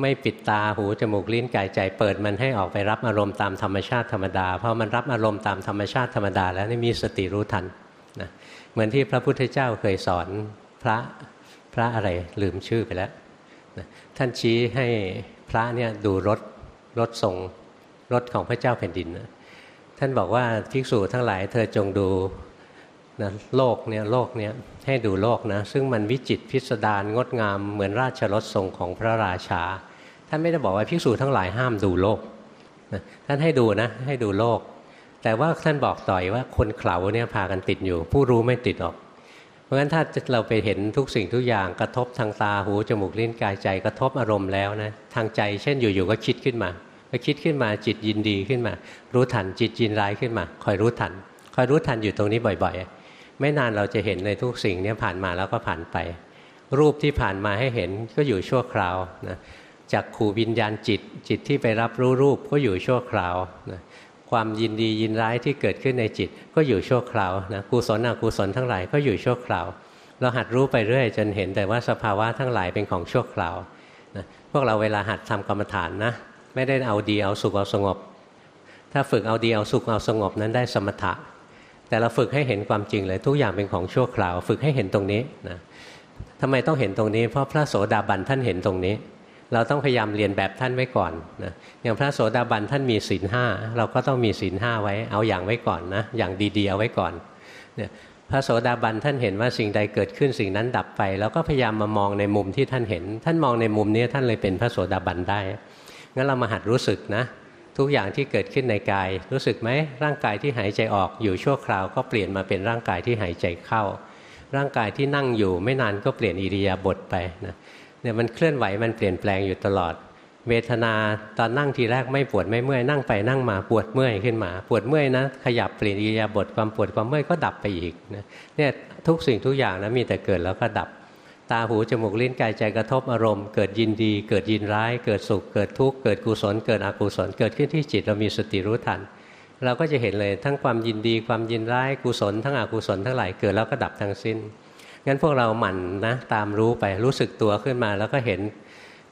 ไม่ปิดตาหูจมูกลิ้นกายใจ เปิดมันให้ออกไปรับอารมณ์ตามธรรมชาติธรรมดา เพราะมันรับอารมณ์ตามธรรมชาติธรรมดา แล้วนี่มีสติรู้ทันนะเหมือนที่พระพุทธเจ้าเคยสอนพระพระอะไรลืมชื่อไปแล้ว ท่านชี้ให้พระเนี่ยดูรถรถทรงรถของพระเจ้าแผ่นดินนะท่านบอกว่าภิกษุทั้งหลายเธอจงดูนะโลกเนี่ยโลกเนี่ยให้ดูโลกนะซึ่งมันวิจิตพิสดารงดงามเหมือนราชรถทรงของพระราชา ท่านไม่ได้บอกว่าภิกษุทั้งหลายห้ามดูโลกท่านให้ดูนะให้ดูโลก แต่ว่าท่านบอกต่อยว่าคนเข่าเนี่ยพากันติดอยู่ ผู้รู้ไม่ติดหรอก เพราะฉะนั้นถ้าเราไปเห็นทุกสิ่งทุกอย่างกระทบทางตาหูจมูกลิ้นกายใจกระทบอารมณ์แล้วนะทางใจ เช่นอยู่ๆก็คิดขึ้นมาพอคิดขึ้นมาจิตยินดีขึ้นมา รู้ทันจิตยินร้ายขึ้นมา คอยรู้ทัน คอยรู้ทันอยู่ตรงนี้บ่อยๆ ไม่นานเราจะเห็นในทุกสิ่งนี้ผ่านมาแล้วก็ผ่านไป รูปที่ผ่านมาให้เห็นก็อยู่ชั่วคราวนะจากขู่วิญญาณจิตจิตที่ไปรับรู้รูปก็อยู่ชั่วคราวนะ ความยินดียินร้ายที่เกิดขึ้นในจิตก็อยู่ชั่วคราวนะกุศลอกุศลทั้งหลายก็อยู่ชั่วคราว เราหัดรู้ไปเรื่อยจนเห็นแต่ว่าสภาวะทั้งหลายเป็นของชั่วคราวนะพวกเราเวลาหัดทำกรรมฐานนะไม่ได้เอาดีเอาสุขเอาสงบ ถ้าฝึกเอาดีเอาสุขเอาสงบนั้นได้สมถะ แต่เราฝึกให้เห็นความจริงเลยทุกอย่างเป็นของชั่วคราว ฝึกให้เห็นตรงนี้นะทำไมต้องเห็นตรงนี้ เพราะพระโสดาบันท่านเห็นตรงนี้ เราต้องพยายามเรียนแบบท่านไว้ก่อนนะอย่างพระโสดาบันท่านมีศีลห้าเราก็ต้องมีศีลห้าไว้เอาอย่างไว้ก่อนนะอย่างดีๆเอาไว้ก่อนเนี่ยพระโสดาบันท่านเห็นว่าสิ่งใดเกิดขึ้นสิ่งนั้นดับไป แล้วก็พยายามมามองในมุมที่ท่านเห็น ท่านมองในมุมนี้ท่านเลยเป็นพระโสดาบันได้งั้นเรามาหัดรู้สึกนะ ทุกอย่างที่เกิดขึ้นในกาย รู้สึกไหมร่างกายที่หายใจออกอยู่ชั่วคราวก็เปลี่ยนมาเป็นร่างกายที่หายใจเข้า ร่างกายที่นั่งอยู่ไม่นานก็เปลี่ยนอิริยาบถไปนะ เนี่ยมันเคลื่อนไหวมันเปลี่ยนแปลงอยู่ตลอด เวทนาตอนนั่งทีแรกไม่ปวดไม่เมื่อยนั่งไปนั่งมาปวดเมื่อยขึ้นมา ปวดเมื่อยนะขยับเปลี่ยนอิริยาบถความปวดความเมื่อยก็ดับไปอีกเนี่ยทุกสิ่งทุกอย่างนะมีแต่เกิดแล้วก็ดับ ตาหูจมูกลิ้นกายใจกระทบอารมณ์เกิดยินดี เกิดยินร้าย เกิดสุขเกิดทุกข์เกิดกุศลเกิดอกุศลเกิดขึ้นที่จิตเรามีสติรู้ทัน เราก็จะเห็นเลยทั้งความยินดีความยินร้ายกุศลทั้งอกุศลทั้งหลายเกิดแล้วก็ดับทั้งสิ้น งั้นพวกเราหมั่นนะตามรู้ไปรู้สึกตัวขึ้นมา แล้วก็เห็น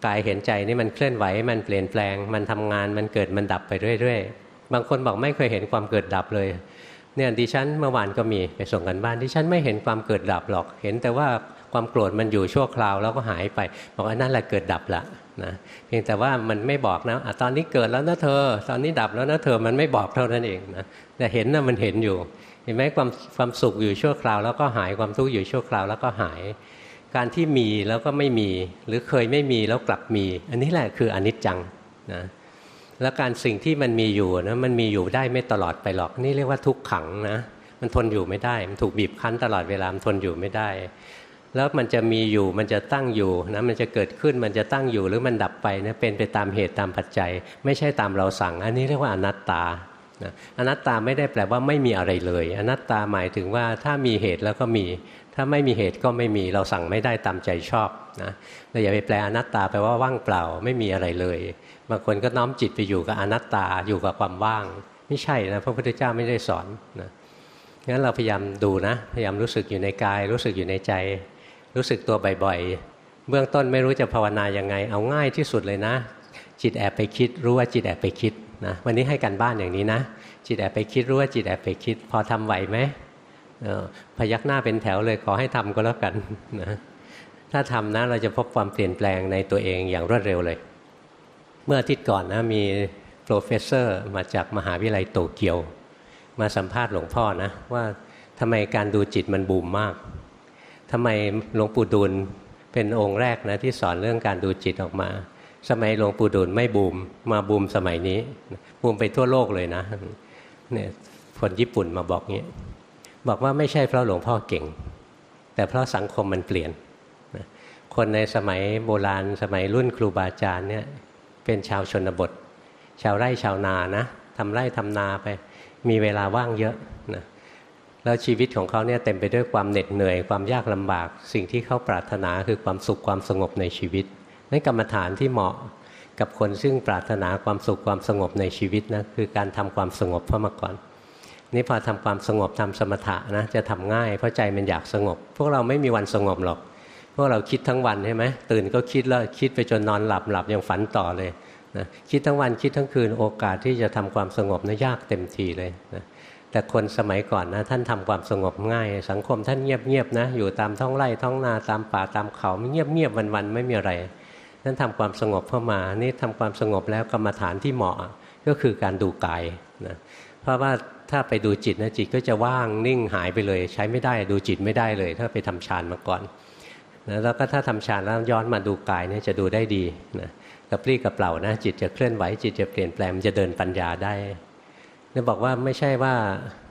กายเห็นใจนี่มันเคลื่อนไหวมันเปลี่ยนแปลง มันทำงานมันเกิดมันดับไปเรื่อยๆ บางคนบอกไม่เคยเห็นความเกิดดับเลยเนี่ยดิฉันเมื่อวานก็มีไปส่งกันบ้านดิฉันไม่เห็นความเกิดดับหรอก เห็นแต่ว่าความโกรธมันอยู่ชั่วคราวแล้วก็หายไป บอกว่านั่นแหละเกิดดับละนะเพียงแต่ว่ามันไม่บอกนะอะตอนนี้เกิดแล้วนะเธอ ตอนนี้ดับแล้วนะเธอมันไม่บอกเท่านั้นเองนะแต่เห็นนะมันเห็นอยู่ เห็นไหมความความสุขอยู่ชั่วคราว แล้วก็หายความทุกข์อยู่ชั่วคราวแล้วก็หาย การที่มีแล้วก็ไม่มี หรือเคยไม่มีแล้วกลับมี อันนี้แหละคืออนิจจังนะแล้วการสิ่งที่มันมีอยู่นะมันมีอยู่ได้ไม่ตลอดไปหรอกนี่เรียกว่าทุกขังนะมันทนอยู่ไม่ได้มันถูกบีบคั้นตลอดเวลามันทนอยู่ไม่ได้ แล้วมันจะมีอยู่มันจะตั้งอยู่นะมันจะเกิดขึ้นมันจะตั้งอยู่หรือมันดับไปนะเป็นไปตามเหตุตามปัจจัย ไม่ใช่ตามเราสั่ง อันนี้เรียกว่าอนัตตา อนัตตาไม่ได้แปลว่าไม่มีอะไรเลย อนัตตาหมายถึงว่าถ้ามีเหตุแล้วก็มี ถ้าไม่มีเหตุก็ไม่มีเราสั่งไม่ได้ตามใจชอบนะเราอย่าไปแปลอนัตตาไปว่าว่างเปล่าไม่มีอะไรเลยบางคนก็น้อมจิตไปอยู่กับอนัตตาอยู่กับความว่าง ไม่ใช่นะพระพุทธเจ้าไม่ได้สอนนะงั้นเราพยายามดูนะพยายามรู้สึกอยู่ในกาย รู้สึกอยู่ในใจ รู้สึกตัวบ่อยๆเบื้องต้นไม่รู้จะภาวนายังไง เอาง่ายที่สุดเลยนะ จิตแอบไปคิดรู้ว่าจิตแอบไปคิด นะวันนี้ให้กันบ้านอย่างนี้นะ จิตแอบไปคิดรู้ว่าจิตแอบไปคิด พอทำไหวไหมพยักหน้าเป็นแถวเลยขอให้ทำก็แล้วกันนะถ้าทำนะเราจะพบความเปลี่ยนแปลงในตัวเองอย่างรวดเร็วเลย เมื่ออาทิตย์ก่อนนะมีprofessor มาจากมหาวิทยาลัยโตเกียว มาสัมภาษณ์หลวงพ่อนะ ว่าทำไมการดูจิตมันบูมมากทำไมหลวงปู่ดูลเป็นองค์แรกนะที่สอนเรื่องการดูจิตออกมา สมัยหลวงปู่ดูลไม่บูม มาบูมสมัยนี้ บูมไปทั่วโลกเลยนะเนี่ยคนญี่ปุ่นมาบอกงี้บอกว่าไม่ใช่เพราะหลวงพ่อเก่ง แต่เพราะสังคมมันเปลี่ยน คนในสมัยโบราณ สมัยรุ่นครูบาอาจารย์เนี่ยเป็นชาวชนบท ชาวไร่ชาวนานะทำไร่ทำนาไป มีเวลาว่างเยอะนะแล้วชีวิตของเขาเนี่ยเต็มไปด้วยความเหน็ดเหนื่อยความยากลำบาก สิ่งที่เขาปรารถนาคือความสุขความสงบในชีวิต นั่นกรรมฐานที่เหมาะกับคนซึ่งปรารถนาความสุขความสงบในชีวิตนะคือการทำความสงบเข้ามาก่อน นี่พอทำความสงบทำสมถะนะจะทำง่าย เพราะใจมันอยากสงบ พวกเราไม่มีวันสงบหรอก พวกเราคิดทั้งวันใช่ไหมตื่นก็คิดแล้วคิดไปจนนอนหลับหลับยังฝันต่อเลยนะคิดทั้งวันคิดทั้งคืนโอกาสที่จะทำความสงบนะยากเต็มทีเลยนะแต่คนสมัยก่อนนะท่านทำความสงบง่าย สังคมท่านเงียบๆนะอยู่ตามท้องไร่ท้องนาตามป่าตามเขาเงียบๆวันๆไม่มีอะไร ท่านทำความสงบเข้ามา นี่ทำความสงบแล้วกรรมฐานที่เหมาะก็คือการดูกายนะเพราะว่าถ้าไปดูจิตนะจิตก็จะว่างนิ่งหายไปเลย ใช้ไม่ได้ดูจิตไม่ได้เลย ถ้าไปทำฌานมาก่อนนะแล้วก็ถ้าทำฌานแล้วย้อนมาดูกายเนี่ยจะดูได้ดีนะกระปรี้กระเปล่านะจิตจะเคลื่อนไหวจิตจะเปลี่ยนแปลงจะเดินปัญญาได้เนี่ยบอกว่าไม่ใช่ว่า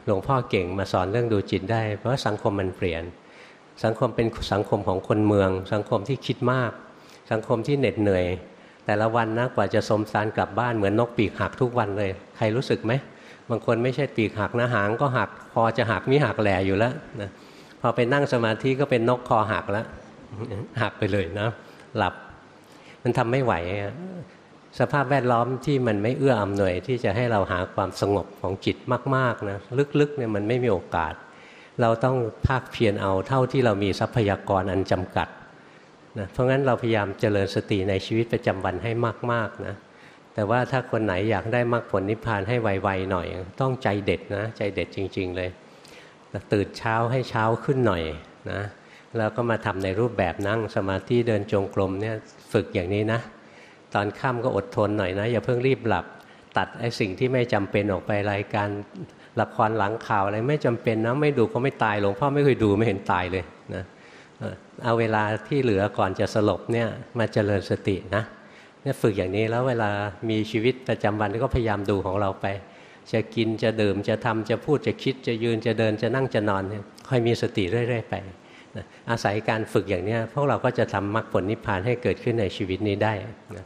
หลวงพ่อเก่งมาสอนเรื่องดูจิตได้ เพราะสังคมมันเปลี่ยน สังคมเป็นสังคมของคนเมือง สังคมที่คิดมาก สังคมที่เหน็ดเหนื่อย แต่ละวันนะกว่าจะสมสารกลับบ้านเหมือนนกปีกหักทุกวันเลย ใครรู้สึกไหมบางคนไม่ใช่ปีกหักนะหางก็หักพอจะหักมีหักแหล่อยู่แล้วนะพอไปนั่งสมาธิก็เป็นนกคอหักแล้วหักไปเลยนะ หลับมันทำไม่ไหว สภาพแวดล้อมที่มันไม่เอื้ออำนวยที่จะให้เราหาความสงบของจิตมากๆนะลึกๆเนี่ยมันไม่มีโอกาส เราต้องภาคเพียรเอาเท่าที่เรามีทรัพยากรอันจำกัด นะเพราะงั้นเราพยายามเจริญสติในชีวิตประจำวันให้มากๆนะแต่ว่าถ้าคนไหนอยากได้มรรคผลนิพพานให้ไวๆหน่อย ต้องใจเด็ดนะใจเด็ดจริง ๆ เลยตื่นเช้าให้เช้าขึ้นหน่อยนะแล้วก็มาทำในรูปแบบนั่งสมาธิเดินจงกรมเนี่ยฝึกอย่างนี้นะ ตอนค่ำก็อดทนหน่อยนะ อย่าเพิ่งรีบหลับตัดไอ้สิ่งที่ไม่จำเป็นออกไปรายการละครหลังข่าวอะไรไม่จำเป็นนะไม่ดูก็ไม่ตายหลวงพ่อไม่เคยดูไม่เห็นตายเลย เอาเวลาที่เหลือก่อนจะสลบเนี่ยมาเจริญสตินะเนี่ยฝึกอย่างนี้แล้วเวลามีชีวิตประจำวันก็พยายามดูของเราไป จะกินจะดื่มจะทำจะพูดจะคิดจะยืนจะเดินจะนั่งจะนอนเนี่ยค่อยมีสติเรื่อยๆไปนะอาศัยการฝึกอย่างนี้พวกเราก็จะทำมรรคผลนิพพานให้เกิดขึ้นในชีวิตนี้ได้นะ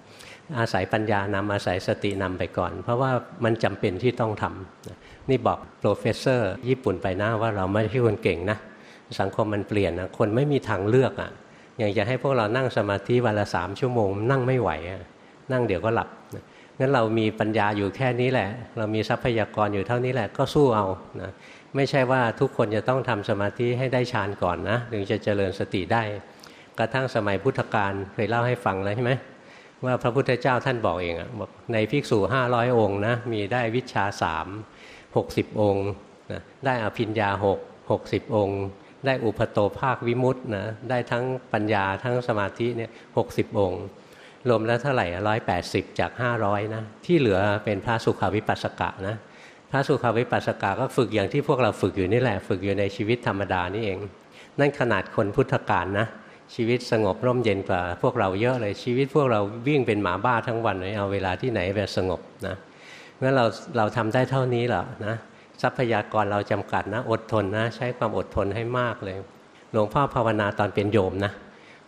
อาศัยปัญญานำอาศัยสตินำไปก่อน เพราะว่ามันจำเป็นที่ต้องทำนะนี่บอก professor ญี่ปุ่นไปหนะว่าเราไม่ใช่คนเก่งนะ สังคมมันเปลี่ยนนะคนไม่มีทางเลือกอะ่ะอย่างจะให้พวกเรานั่งสมาธิวันละสามชั่วโมง นั่งไม่ไหวนั่งเดี๋ยวก็หลับงั้นเรามีปัญญาอยู่แค่นี้แหละ เรามีทรัพยากรอยู่เท่านี้แหละก็สู้เอานะไม่ใช่ว่าทุกคนจะต้องทำสมาธิให้ได้ฌานก่อนนะถึงจะเจริญสติได้ กระทั่งสมัยพุทธกาลเคยเล่าให้ฟังแล้วใช่ไหมว่าพระพุทธเจ้าท่านบอกเองอะบอกในภิกษุห้าร้อยองค์นะมีได้วิชาสามหกสิบองค์นะได้อภิญญาหกหกสิบองค์ ได้อุปโตภาควิมุตต์นะได้ทั้งปัญญาทั้งสมาธิเนี่ยหกสิบองค์ รวมแล้วเท่าไหร่ร้อยแปดสิบจากห้าร้อยนะที่เหลือเป็นพระสุขาวิปัสสกะนะพระสุขาวิปัสสกะก็ฝึกอย่างที่พวกเราฝึกอยู่นี่แหละ ฝึกอยู่ในชีวิตธรรมดานี่เอง นั่นขนาดคนพุทธกาลนะชีวิตสงบร่มเย็นกว่าพวกเราเยอะเลยชีวิตพวกเราวิ่งเป็นหมาบ้าทั้งวันเลยเอาเวลาที่ไหนแบบสงบนะเมื่อเราเราทำได้เท่านี้แหละนะ ทรัพยากรเราจำกัดนะ อดทนนะ ใช้ความอดทนให้มากเลย หลวงพ่อภาวนาตอนเป็นโยมนะ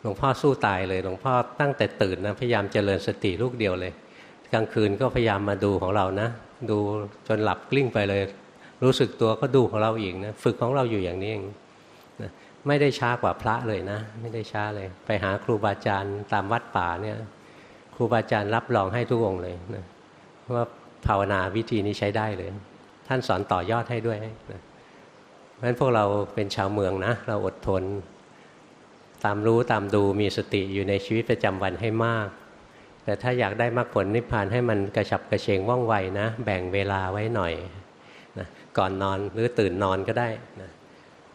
หลวงพ่อสู้ตายเลย หลวงพ่อตั้งแต่ตื่นนะพยายามเจริญสติลูกเดียวเลย กลางคืนก็พยายามมาดูของเรานะ ดูจนหลับกลิ้งไปเลย รู้สึกตัวก็ดูของเราอีกนะฝึกของเราอยู่อย่างนี้เองนะไม่ได้ช้ากว่าพระเลยนะ ไม่ได้ช้าเลย ไปหาครูบาอาจารย์ตามวัดป่าเนี่ยครูบาอาจารย์รับรองให้ทุกองเลยนะว่าภาวนาวิธีนี้ใช้ได้เลย ท่านสอนต่อยอดให้ด้วยนะเพราะฉะนั้นพวกเราเป็นชาวเมืองนะ เราอดทน ตามรู้ตามดูมีสติอยู่ในชีวิตประจำวันให้มาก แต่ถ้าอยากได้มรรคผลนิพพานให้มันกระฉับกระเฉงว่องไวนะ แบ่งเวลาไว้หน่อยนะก่อนนอนหรือตื่นนอนก็ได้นะ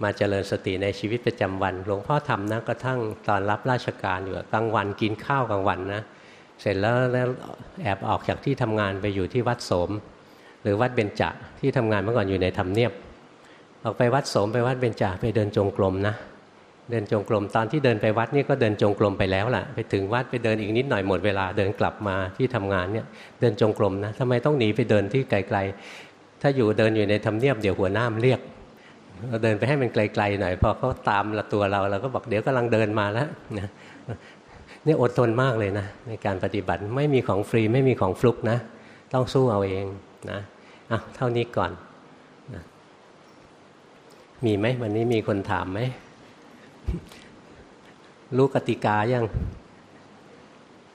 มาเจริญสติในชีวิตประจำวัน หลวงพ่อทำนะกระทั่งตอนรับราชการอยู่กลางวันกินข้าวกลางวันนะเสร็จแล้วแล้วแอบออกจากที่ทำงานไปอยู่ที่วัดโสม หรือวัดเบญจที่ทำงานเมื่อก่อนอยู่ในธรรมเนียบ ออกไปวัดสมไปวัดเบญจไปเดินจงกรมนะเดินจงกรมตอนที่เดินไปวัดนี่ก็เดินจงกรมไปแล้วล่ะ ไปถึงวัดไปเดินอีกนิดหน่อยหมดเวลาเดินกลับมาที่ทำงานเนี่ยเดินจงกรมนะทำไมต้องหนีไปเดินที่ไกลๆ ถ้าอยู่เดินอยู่ในธรรมเนียบเดี๋ยวหัวหน้ามเรียกเราเดินไปให้มันไกลๆหน่อยพอเขาตามละตัวเราเราก็บอกเดี๋ยวกำลังเดินมาแล้วนะนี่อดทนมากเลยนะในการปฏิบัติไม่มีของฟรีไม่มีของฟลุกนะ ต้องสู้เอาเองนะ อะเท่านี้ก่อนนะมีไหมวันนี้มีคนถามไหม รู้กติกายัง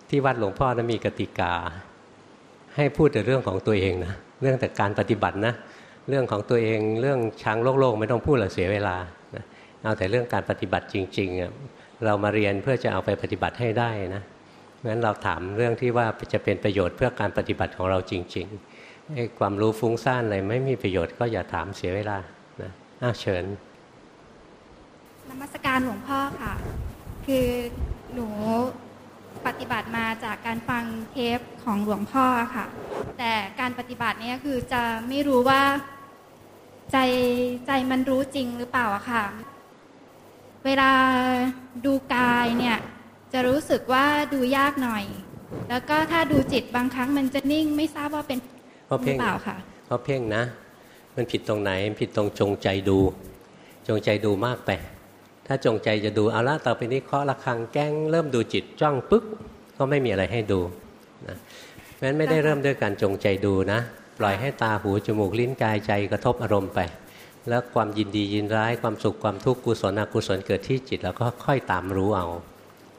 ที่วัดหลวงพ่อนะมีกติกา ให้พูดแต่เรื่องของตัวเองนะ เรื่องแต่การปฏิบัตินะ เรื่องของตัวเองเรื่องช้างโลกโลกไม่ต้องพูดหรอกเสียเวลาเอาแต่เรื่องการปฏิบัติจริงๆ เรามาเรียนเพื่อจะเอาไปปฏิบัติให้ได้นะงั้นเราถามเรื่องที่ว่าจะเป็นประโยชน์เพื่อการปฏิบัติของเราจริง ๆ ไอ้ความรู้ฟุ้งซ่านอะไรไม่มีประโยชน์ก็อย่าถามเสียเวลานะอ้าเชิญนมัสการหลวงพ่อค่ะ คือหนูปฏิบัติมาจากการฟังเทปของหลวงพ่อค่ะ แต่การปฏิบัติเนี้ยคือจะไม่รู้ว่าใจใจมันรู้จริงหรือเปล่าอะค่ะ เวลาดูกายเนี่ย จะรู้สึกว่าดูยากหน่อย แล้วก็ถ้าดูจิตบางครั้งมันจะนิ่งไม่ทราบว่าเป็น เพราะเพ่งเปล่าค่ะเพราะเพ่งนะ มันผิดตรงไหนผิดตรงจงใจดู จงใจดูมากไป ถ้าจงใจจะดูเอาละต่อไปนี้เคาะระฆังแก้งเริ่มดูจิตจ้องปึ๊กก็ไม่มีอะไรให้ดูนะเพราะฉะนั้นไม่ได้เริ่มด้วยการจงใจดูนะ ปล่อยให้ตาหูจมูกลิ้นกายใจกระทบอารมณ์ไป แล้วความยินดียินร้ายความสุขความทุกข์กุศลอกุศลเกิดที่จิตแล้วก็ค่อยตามรู้เอา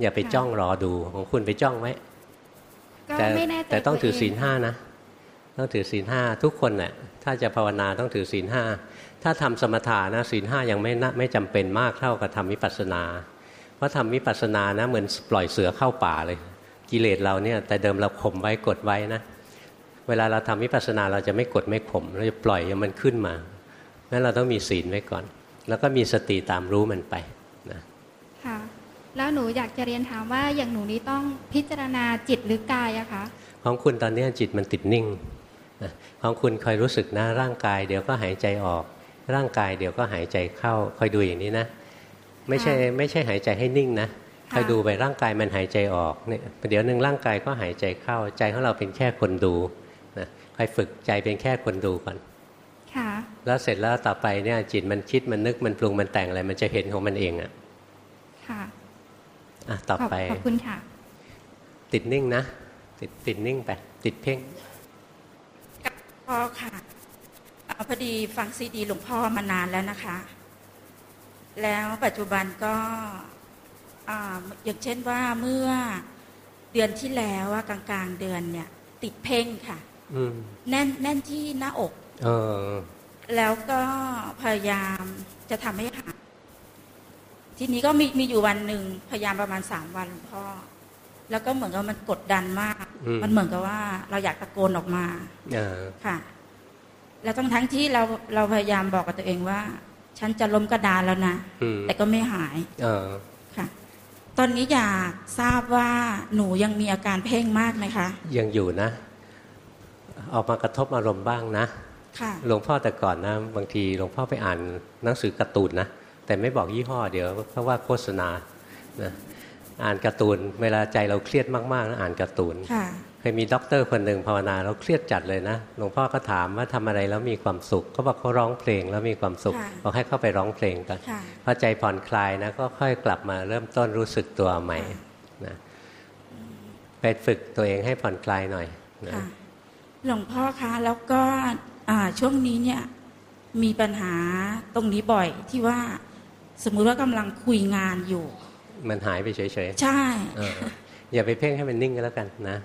อย่าไปจ้องรอดูของคุณไปจ้องไว้แต่แต่ต้องถือศีลห้านะ ต้องถือศีลห้าทุกคนแหละถ้าจะภาวนาต้องถือศีลห้าถ้าทำสมถานะศีลห้ายังไม่ไม่จำเป็นมากเท่ากับทำวิปัสสนา เพราะทำวิปัสสนานะเหมือนปล่อยเสือเข้าป่าเลย กิเลสเราเนี่ยแต่เดิมเราข่มไว้กดไว้นะเวลาเราทำวิปัสสนาเราจะไม่กดไม่ข่มเราจะปล่อยมันขึ้นมางั้นเราต้องมีศีลไว้ก่อน แล้วก็มีสติตามรู้มันไปนะค่ะแล้วหนูอยากจะเรียนถามว่าอย่างหนูนี้ต้องพิจารณาจิตหรือกายอะคะของคุณตอนนี้จิตมันติดนิ่ง นะของคุณคอยรู้สึกนะร่างกาย เดี๋ยวก็หายใจออก ร่างกายเดี๋ยวก็หายใจเข้าคอยดูอย่างนี้นะ ไม่ใช่ไม่ใช่หายใจให้นิ่งนะคอยดูไปร่างกายมันหายใจออกเนี่ยเดี๋ยวหนึ่งร่างกายก็หายใจเข้าใจของเราเป็นแค่คนดูคอยฝึกใจเป็นแค่คนดูก่อนค่ะแล้วเสร็จแล้วต่อไปเนี่ยจิตมันคิดมันนึกมันปรุงมันแต่งอะไรมันจะเห็นของมันเองอะค่ะอะต่อไปขอบคุณค่ะ ติดนิ่งนะ ติดติดนิ่งไปติดเพ่ง พ่อค่ะพอดีฟังซีดีหลวงพ่อมานานแล้วนะคะ แล้วปัจจุบันก็อย่างเช่นว่าเมื่อเดือนที่แล้วกลางๆเดือนเนี่ย ติดเพ่งค่ะแน่นแน่นที่หน้าอกอแล้วก็พยายามจะทำให้หายทีนี้ก็มีมีอยู่วันหนึ่งพยายามประมาณสามวันพ่อ แล้วก็เหมือนกับมันกดดันมาก มันเหมือนกับว่าเราอยากตะโกนออกมาค่ะ แล้วทั้งทั้งที่เราเราพยายามบอกกับตัวเองว่า ฉันจะล้มกระดานแล้วนะ แต่ก็ไม่หายค่ะ ตอนนี้อยากทราบว่าหนูยังมีอาการเพ่งมากไหมคะ ยังอยู่นะ ออกมากระทบอารมณ์บ้างนะหลวงพ่อแต่ก่อนนะ บางทีหลวงพ่อไปอ่านหนังสือการ์ตูนนะ แต่ไม่บอกยี่ห้อเดี๋ยวเพราะว่าโฆษณานะ อ่านการ์ตูน เวลาใจเราเครียดมากๆนะอ่านการ์ตูนเคยมีด็อกเตอร์คนหนึ่งภาวนาเราเครียดจัดเลยนะหลวงพ่อก็ถามว่าทำอะไรแล้วมีความสุขเขาบอกเขาร้องเพลงแล้วมีความสุขบอกให้เข้าไปร้องเพลงกันพอใจผ่อนคลายนะก็ค่อยกลับมาเริ่มต้นรู้สึกตัวใหม่นะไปฝึกตัวเองให้ผ่อนคลายหน่อยนะหลวงพ่อคะแล้วก็ช่วงนี้เนี่ยมีปัญหาตรงนี้บ่อยที่ว่าสมมุติว่ากำลังคุยงานอยู่ มันหายไปเฉยๆ ใช่ อย่าไปเพ่งให้มันนิ่งก็แล้วกันนะ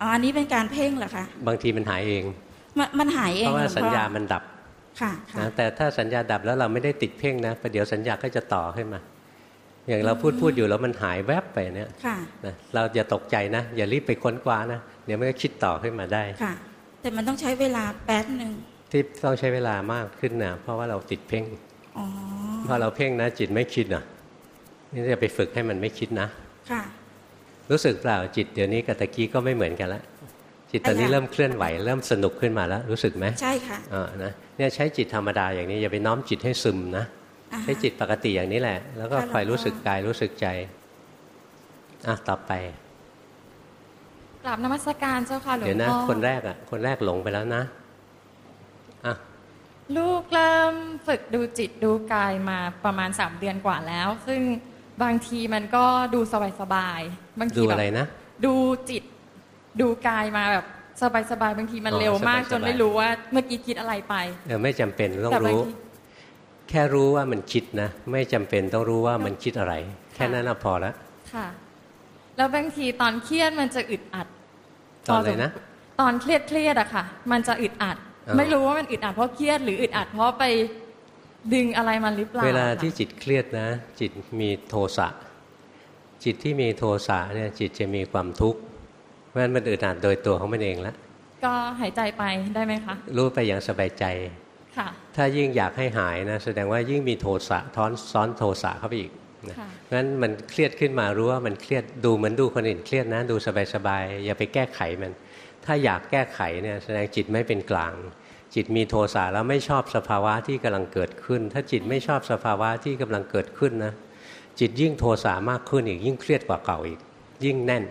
อ๋ออันนี้เป็นการเพ่งเหรอคะ บางทีมันหายเอง มันหายเองเพราะว่าสัญญามันดับ ค่ะนะแต่ถ้าสัญญาดับแล้วเราไม่ได้ติดเพ่งนะประเดี๋ยวสัญญาก็จะต่อขึ้นมา อย่างเราพูดพูดอยู่แล้วมันหายแวบไปเนี่ยนะเราอย่าตกใจนะ อย่ารีบไปค้นคว้านะ เดี๋ยวมันก็คิดต่อขึ้นมาได้ ค่ะ แต่มันต้องใช้เวลาแป๊บหนึ่งที่ต้องใช้เวลามากขึ้นนะเพราะว่าเราติดเพ่งพอเราเพ่งนะจิตไม่คิดนะ นี่จะไปฝึกให้มันไม่คิดนะค่ะรู้สึกเปล่าจิตเดี๋ยวนี้กับตะกี้ก็ไม่เหมือนกันแล้วจิตตอนนี้เริ่มเคลื่อนไหวเริ่มสนุกขึ้นมาแล้ว รู้สึกไหมใช่ค่ะอ่านะเนี่ยใช้จิตธรรมดาอย่างนี้อย่าไปน้อมจิตให้ซึมนะใช้จิตปกติอย่างนี้แหละ แล้วก็คอยรู้สึกกายรู้สึกใจอะต่อไปกราบนมัสการเจ้าค่ะหลวงพ่อเดี๋ยวนะคนแรกอะคนแรกหลงไปแล้วนะอะลูกเริ่มฝึกดูจิตดูกายมาประมาณสามเดือนกว่าแล้ว ซึ่ง บางทีมันก็ดูสบายๆบางทีดูอะไรนะ ดูจิตดูกายมาแบบสบายๆบางทีมันเร็วมากจนไม่รู้ว่าเมื่อกี้คิดอะไรไปเออไม่จำเป็นต้องรู้ แค่รู้ว่ามันคิดนะ ไม่จำเป็นต้องรู้ว่ามันคิดอะไร แค่นั้นพอแล้วค่ะ แล้วบางทีตอนเครียดมันจะอึดอัดตอนอะไรนะ ตอนเครียดเครียดอะค่ะ มันจะอึดอัด ไม่รู้ว่ามันอึดอัดเพราะเครียดหรืออึดอัดเพราะไป ดึงอะไรมาหรือเปล่าเวลาที่จิตเครียดนะ จิตมีโทสะจิตที่มีโทสะเนี่ยจิตจะมีความทุกข์ราะฉะนั้นมันอึดอัดโดยตัวของมันเองแล้วก็หายใจไปได้ไหมคะ รู้ไปอย่างสบายใจค่ะ ถ้ายิ่งอยากให้หายนะแสดงว่ายิ่งมีโทสะท้อนซ้อนโทสะเข้าไปอีกเพราะฉะนั้นมันเครียดขึ้นมารู้ว่ามันเครียดดูเหมือนดูคนอื่นเครียดนะ ดูสบายๆอย่าไปแก้ไขมัน ถ้าอยากแก้ไขเนี่ยแสดงจิตไม่เป็นกลาง จิตมีโทสะแล้วไม่ชอบสภาวะที่กำลังเกิดขึ้น ถ้าจิตไม่ชอบสภาวะที่กำลังเกิดขึ้นนะ จิตยิ่งโทสะมากขึ้นอีกยิ่งเครียดกว่าเก่าอีก ยิ่งแน่น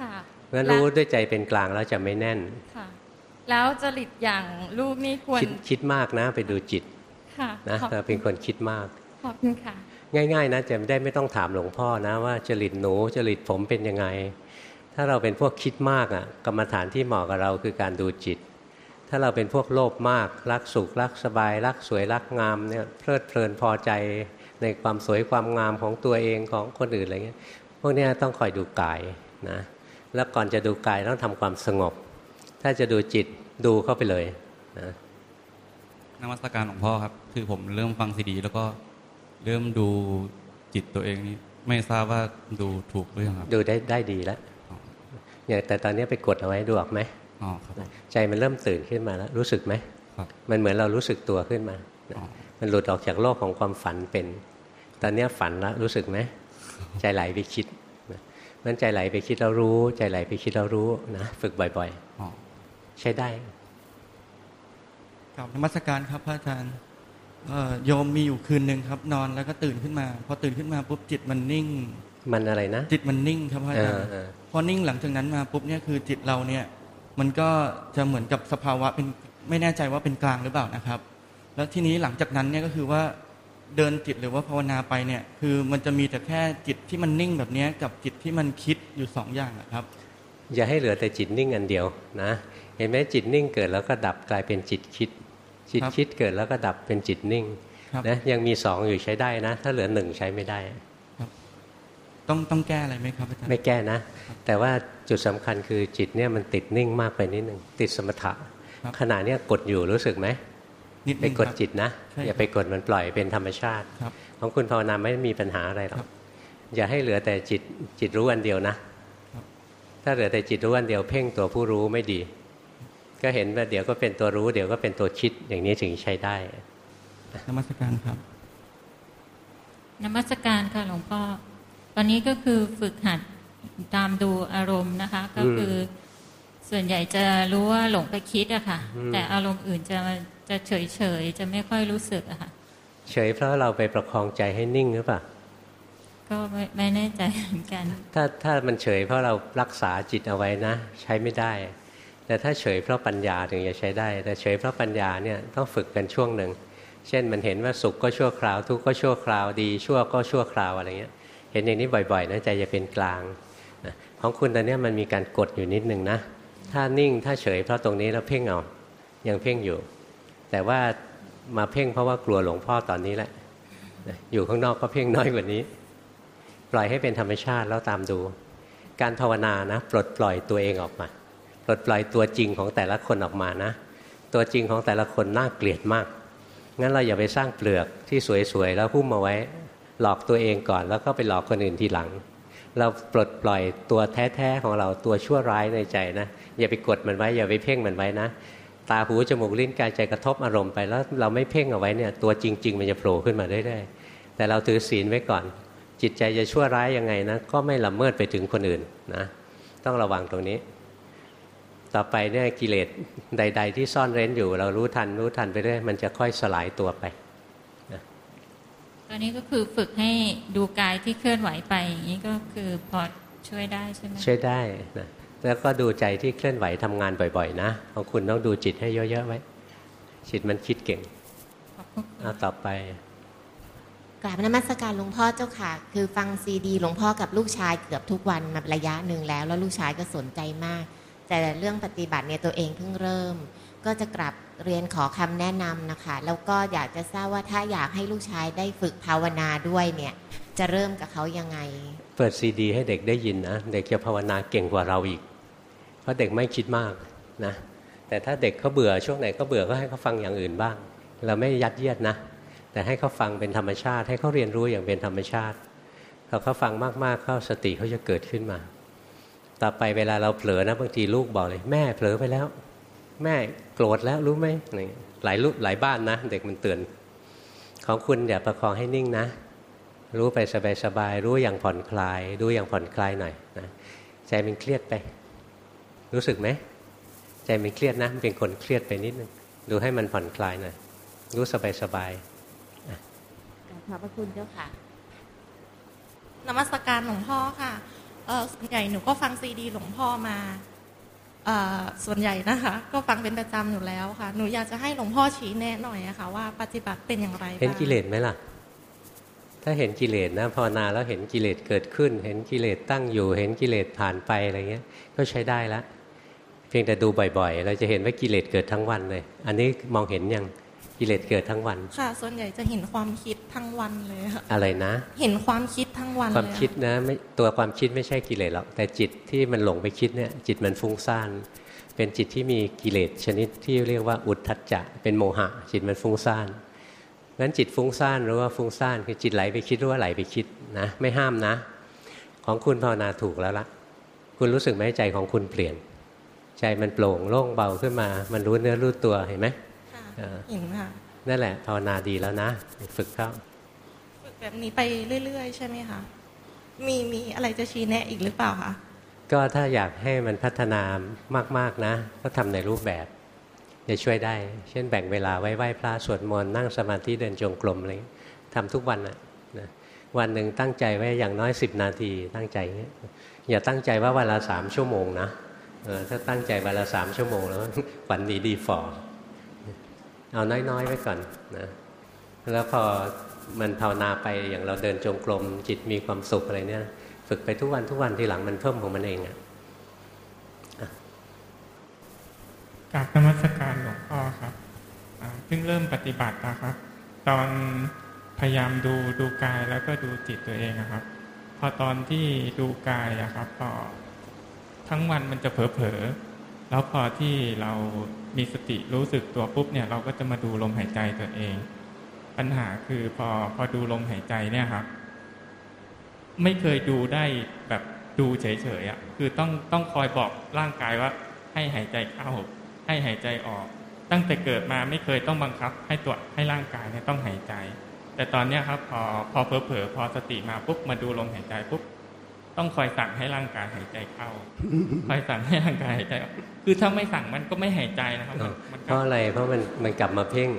ค่ะงั้นรู้ด้วยใจเป็นกลางแล้วจะไม่แน่นค่ะแล้วจริตอย่างลูกนี่ควรคิดคิดมากนะไปดูจิตค่ะนะเราเป็นคนคิดมากขอบคุณค่ะง่ายๆนะจะได้ไม่ต้องถามหลวงพ่อนะว่าจริตหนูจริตผมเป็นยังไง ถ้าเราเป็นพวกคิดมากอะกรรมฐานที่เหมาะกับเราคือการดูจิต ถ้าเราเป็นพวกโลภมากรักสุขรักสบาย รักสวยรักงามเนี่ยเพลิดเพลินพอใจในความสวยความงามของตัวเองของคนอื่นอะไรเงี้ยพวกนี้ต้องคอยดูกายนะแล้วก่อนจะดูกายต้องทำความสงบ ถ้าจะดูจิตดูเข้าไปเลยนะนมัสการหลวงพ่อครับ คือผมเริ่มฟังซีดี แล้วก็เริ่มดูจิตตัวเองนี่ไม่ทราบว่าดูถูกหรือยังครับ ดูได้ได้ดีแล้วอย่างแต่ตอนนี้ไปกดเอาไว้ดูออกไหม อ๋อครับใจมันเริ่มตื่นขึ้นมาแล้วรู้สึกไหมครับมันเหมือนเรารู้สึกตัวขึ้นมา มันหลุดออกจากโลกของความฝันเป็น ตอนนี้ฝันแล้วรู้สึกไหมใจไหลไปคิดนั้นใจไหลไปคิดเรารู้ ใจไหลไปคิดเรารู้นะฝึกบ่อยๆใช้ได้กับนมัสการครับพระอาจารย์โยมมีอยู่คืนหนึ่งครับ นอนแล้วก็ตื่นขึ้นมา พอตื่นขึ้นมาปุ๊บจิตมันนิ่ง มันอะไรนะ จิตมันนิ่งครับพระอาจารย์พอนิ่งหลังจากนั้นมาปุ๊บเนี่ยคือจิตเราเนี่ย มันก็จะเหมือนกับสภาวะเป็นไม่แน่ใจว่าเป็นกลางหรือเปล่านะครับ แล้วทีนี้หลังจากนั้นเนี่ยก็คือว่าเดินจิตหรือว่าภาวนาไปเนี่ยคือมันจะมีแต่แค่จิตที่มันนิ่งแบบนี้กับจิตที่มันคิดอยู่สองอย่างครับ อย่าให้เหลือแต่จิตนิ่งอันเดียวนะ เห็นไหมจิตนิ่งเกิดแล้วก็ดับกลายเป็นจิตคิด จิตคิดเกิดแล้วก็ดับเป็นจิตนิ่งนะยังมีสองอยู่ใช้ได้นะ ถ้าเหลือหนึ่งใช้ไม่ได้ ต้องต้องแก้อะไรไหมครับอาจารย์ไม่แก้นะ แต่ว่าจุดสำคัญคือจิตเนี่ยมันติดนิ่งมากไปนิดหนึ่งติดสมถะขณะนี้กดอยู่รู้สึกไหมไปกดจิตนะ อย่าไปกดมันปล่อยเป็นธรรมชาติ ของคุณภาวนาไม่มีปัญหาอะไรหรอกอย่าให้เหลือแต่จิตจิตรู้อันเดียวนะ ถ้าเหลือแต่จิตรู้อันเดียวเพ่งตัวผู้รู้ไม่ดี ก็เห็นว่าเดี๋ยวก็เป็นตัวรู้ เดี๋ยวก็เป็นตัวคิดอย่างนี้ถึงใช้ได้นมัสการครับนมัสการค่ะหลวงพ่อ ตอนนี้ก็คือฝึกหัดตามดูอารมณ์นะคะ ก็คือส่วนใหญ่จะรู้ว่าหลงไปคิดอะค่ะ แต่อารมณ์อื่นจะจะเฉยเฉยจะไม่ค่อยรู้สึกอะค่ะ เฉยเพราะเราไปประคองใจให้นิ่งหรือเปล่าก็ไม่ไม่แน่ใจเหมือนกัน ถ้าถ้ามันเฉยเพราะเรารักษาจิตเอาไว้นะ ใช้ไม่ได้ แต่ถ้าเฉยเพราะปัญญาถึงจะใช้ได้ แต่เฉยเพราะปัญญาเนี่ยต้องฝึกกันช่วงหนึ่ง เช่นมันเห็นว่าสุขก็ชั่วคราว ทุกข์ก็ชั่วคราวดี ชั่วก็ชั่วคราวอะไรเงี้ย เห็นอย่างนี้บ่อยๆนะใจจะเป็นกลางของคุณตอนนี้มันมีการกดอยู่นิดนึงนะถ้านิ่งถ้าเฉยเพราะตรงนี้แล้วเพ่งเอายังเพ่งอยู่ แต่ว่ามาเพ่งเพราะว่ากลัวหลวงพ่อตอนนี้แหละอยู่ข้างนอกก็เพ่งน้อยกว่านี้ ปล่อยให้เป็นธรรมชาติแล้วตามดู การภาวนานะ ปลดปล่อยตัวเองออกมาปลดปล่อยตัวจริงของแต่ละคนออกมานะ ตัวจริงของแต่ละคนน่าเกลียดมากงั้นเราอย่าไปสร้างเปลือกที่สวยๆแล้วพุ่มมาไว้ หลอกตัวเองก่อนแล้วก็ไปหลอกคนอื่นทีหลัง เราปลดปล่อยตัวแท้ๆของเราตัวชั่วร้ายในใจนะอย่าไปกดมันไว้อย่าไปเพ่งมันไว้นะ ตาหูจมูกลิ้นกายใจกระทบอารมณ์ไปแล้วเราไม่เพ่งเอาไว้เนี่ยตัวจริง ๆ มันจะโผล่ขึ้นมาเรื่อยๆแต่เราถือศีลไว้ก่อน จิตใจจะชั่วร้ายยังไงนะก็ไม่ละเมิดไปถึงคนอื่นนะต้องระวังตรงนี้ ต่อไปเนี่ยกิเลสใด ๆ ที่ซ่อนเร้นอยู่ เรารู้ทันรู้ทันไปเรื่อยมันจะค่อยสลายตัวไป ตอนนี้ก็คือฝึกให้ดูกายที่เคลื่อนไหวไปอย่างนี้ก็คือพอช่วยได้ใช่ไหมช่วยได้นะแล้วก็ดูใจที่เคลื่อนไหวทำงานบ่อย ๆ นะของคุณต้องดูจิตให้เยอะๆไว้ จิตมันคิดเก่งเอาต่อไปกราบนมัสการหลวงพ่อเจ้าค่ะ คือฟังซีดีหลวงพ่อกับลูกชายเกือบทุกวันมาระยะหนึ่งแล้ว แล้วลูกชายก็สนใจมาก แต่เรื่องปฏิบัติเนี่ยตัวเองเพิ่งเริ่ม ก็จะกลับเรียนขอคำแนะนำนะคะ แล้วก็อยากจะทราบว่าถ้าอยากให้ลูกชายได้ฝึกภาวนาด้วยเนี่ย จะเริ่มกับเขายังไง เปิดซีดี ให้เด็กได้ยินนะ เด็กจะภาวนาเก่งกว่าเราอีก เพราะเด็กไม่คิดมากนะ แต่ถ้าเด็กเขาเบื่อช่วงไหนก็เบื่อก็ให้เขาฟังอย่างอื่นบ้าง เราไม่ยัดเยียดนะ แต่ให้เขาฟังเป็นธรรมชาติ ให้เขาเรียนรู้อย่างเป็นธรรมชาติพอเขาฟังมากๆเข้าสติเขาจะเกิดขึ้นมา ต่อไปเวลาเราเผลอนะบางทีลูกบอกเลย แม่เผลอไปแล้ว แม่โกรธแล้วรู้ไหมหลายลูกหลายบ้านนะ เด็กมันเตือน ของคุณอย่าประคองให้นิ่งนะ รู้ไปสบายๆรู้อย่างผ่อนคลาย รู้อย่างผ่อนคลายหน่อยนะใจมันเครียดไป รู้สึกไหมใจมันเครียดนะมันเป็นคนเครียดไปนิดนึงดูให้มันผ่อนคลายหน่อยรู้สบายสบายขอบพระคุณเจ้าค่ะนมัสการหลวงพ่อค่ะเออส่วนใหญ่หนูก็ฟังซีดีหลวงพ่อมา ส่วนใหญ่นะคะ ก็ฟังเป็นประจำอยู่แล้วค่ะ หนูอยากจะให้หลวงพ่อชี้แนะหน่อยนะคะว่าปฏิบัติเป็นอย่างไรเห็นกิเลสไหมล่ะ ถ้าเห็นกิเลสนะภาวนาแล้วเห็นกิเลสเกิดขึ้น เห็นกิเลสตั้งอยู่ เห็นกิเลสผ่านไปอะไรเงี้ย ก็ใช้ได้ละเพียงแต่ดูบ่อยๆ เราจะเห็นว่ากิเลสเกิดทั้งวันเลย อันนี้มองเห็นยัง กิเลสเกิดทั้งวัน ค่ะ ส่วนใหญ่จะเห็นความคิดทั้งวันเลยค่ะอะไรนะ เห็นความคิดทั้งวันความคิดนะไม่ตัวความคิดไม่ใช่กิเลสหรอกแต่จิตที่มันหลงไปคิดเนี่ยจิตมันฟุ้งซ่านเป็นจิตที่มีกิเลสชนิดที่เรียกว่าอุทธัจจะเป็นโมหะ จิตมันฟุ้งซ่านงั้นจิตฟุ้งซ่านหรือว่าฟุ้งซ่านคือจิตไหลไปคิดหรือว่าไหลไปคิดนะไม่ห้ามนะ ของคุณภาวนาถูกแล้วละคุณรู้สึกไหมใจของคุณเปลี่ยน ใจมันโปร่งโล่งเบาขึ้นมา มันรู้เนื้อรู้ตัวเห็นไหม เห็นค่ะนั่นแหละภาวนาดีแล้วนะ ฝึกเข้าฝึกแบบนี้ไปเรื่อย ๆ ใช่ไหมคะมีมีอะไรจะชี้แนะอีกหรือเปล่าคะก็ถ้าอยากให้มันพัฒนามาก ๆนะ ก็ทำในรูปแบบจะช่วยได้ เช่นแบ่งเวลาไว้ไหว้พระสวดมนต์นั่งสมาธิเดินจงกรมอะไรทำทุกวันนะวันหนึ่งตั้งใจไว้อย่างน้อยสิบนาทีตั้งใจอย่าตั้งใจว่าวันละสามชั่วโมงนะถ้าตั้งใจวันละสามชั่วโมงแล้วฝันดีดีฝ่อ เอาน้อยๆไว้ก่อนนะแล้วพอมันภาวนาไปอย่างเราเดินจงกรมจิตมีความสุขอะไรเนี่ย ฝึกไปทุกวันทุกวันทีหลังมันเพิ่มของมันเองอะกราบนมัสการหลวงพ่อครับเพิ่งเริ่มปฏิบัตินะครับ ตอนพยายามดูดูกายแล้วก็ดูจิตตัวเองนะครับ พอตอนที่ดูกายอะครับก็ทั้งวันมันจะเผลอๆ แล้วพอที่เรามีสติรู้สึกตัวปุ๊บเนี่ยเราก็จะมาดูลมหายใจตัวเอง ปัญหาคือพอพอดูลมหายใจเนี่ยครับ ไม่เคยดูได้แบบดูเฉยๆอะคือต้องต้องคอยบอกร่างกายว่า ให้หายใจเข้า ให้หายใจออก ตั้งแต่เกิดมาไม่เคยต้องบังคับ ให้ตัวให้ร่างกายเนี่ยต้องหายใจ แต่ตอนเนี้ยครับ พอพอเผลอๆพอสติมาปุ๊บมาดูลมหายใจปุ๊บ ต้องคอยสั่งให้ร่างกายหายใจเข้า คอยสั่งให้ร่างกายหายใจออกคือถ้าไม่สั่งมันก็ไม่หายใจนะครับเพราะอะไรเพราะมันมันกลับมาเพ่ง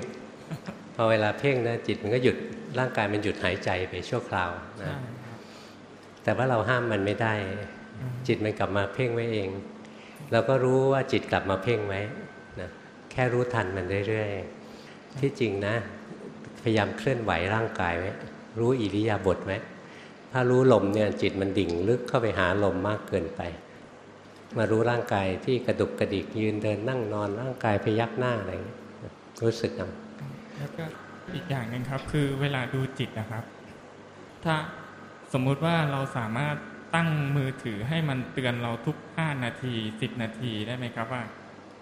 พอเวลาเพ่งนะจิตมันก็หยุดร่างกายมันหยุดหายใจไปชั่วคราวนะแต่ว่าเราห้ามมันไม่ได้ จิตมันกลับมาเพ่งไว้เอง เราก็รู้ว่าจิตกลับมาเพ่งไว้นะแค่รู้ทันมันเรื่อยๆที่จริงนะ พยายามเคลื่อนไหวร่างกายไว้รู้อิริยาบถไว้ ถ้ารู้ลมเนี่ยจิตมันดิ่งลึกเข้าไปหาลมมากเกินไป มารู้ร่างกายที่กระดุกกระดิกยืนเดินนั่งนอนร่างกายพยักหน้าอะไรรู้สึกเอาแล้วก็อีกอย่างหนึ่งครับ คือเวลาดูจิตนะครับ ถ้าสมมุติว่าเราสามารถตั้งมือถือให้มันเตือนเราทุกห้านาทีสิบนาทีได้ไหมครับว่า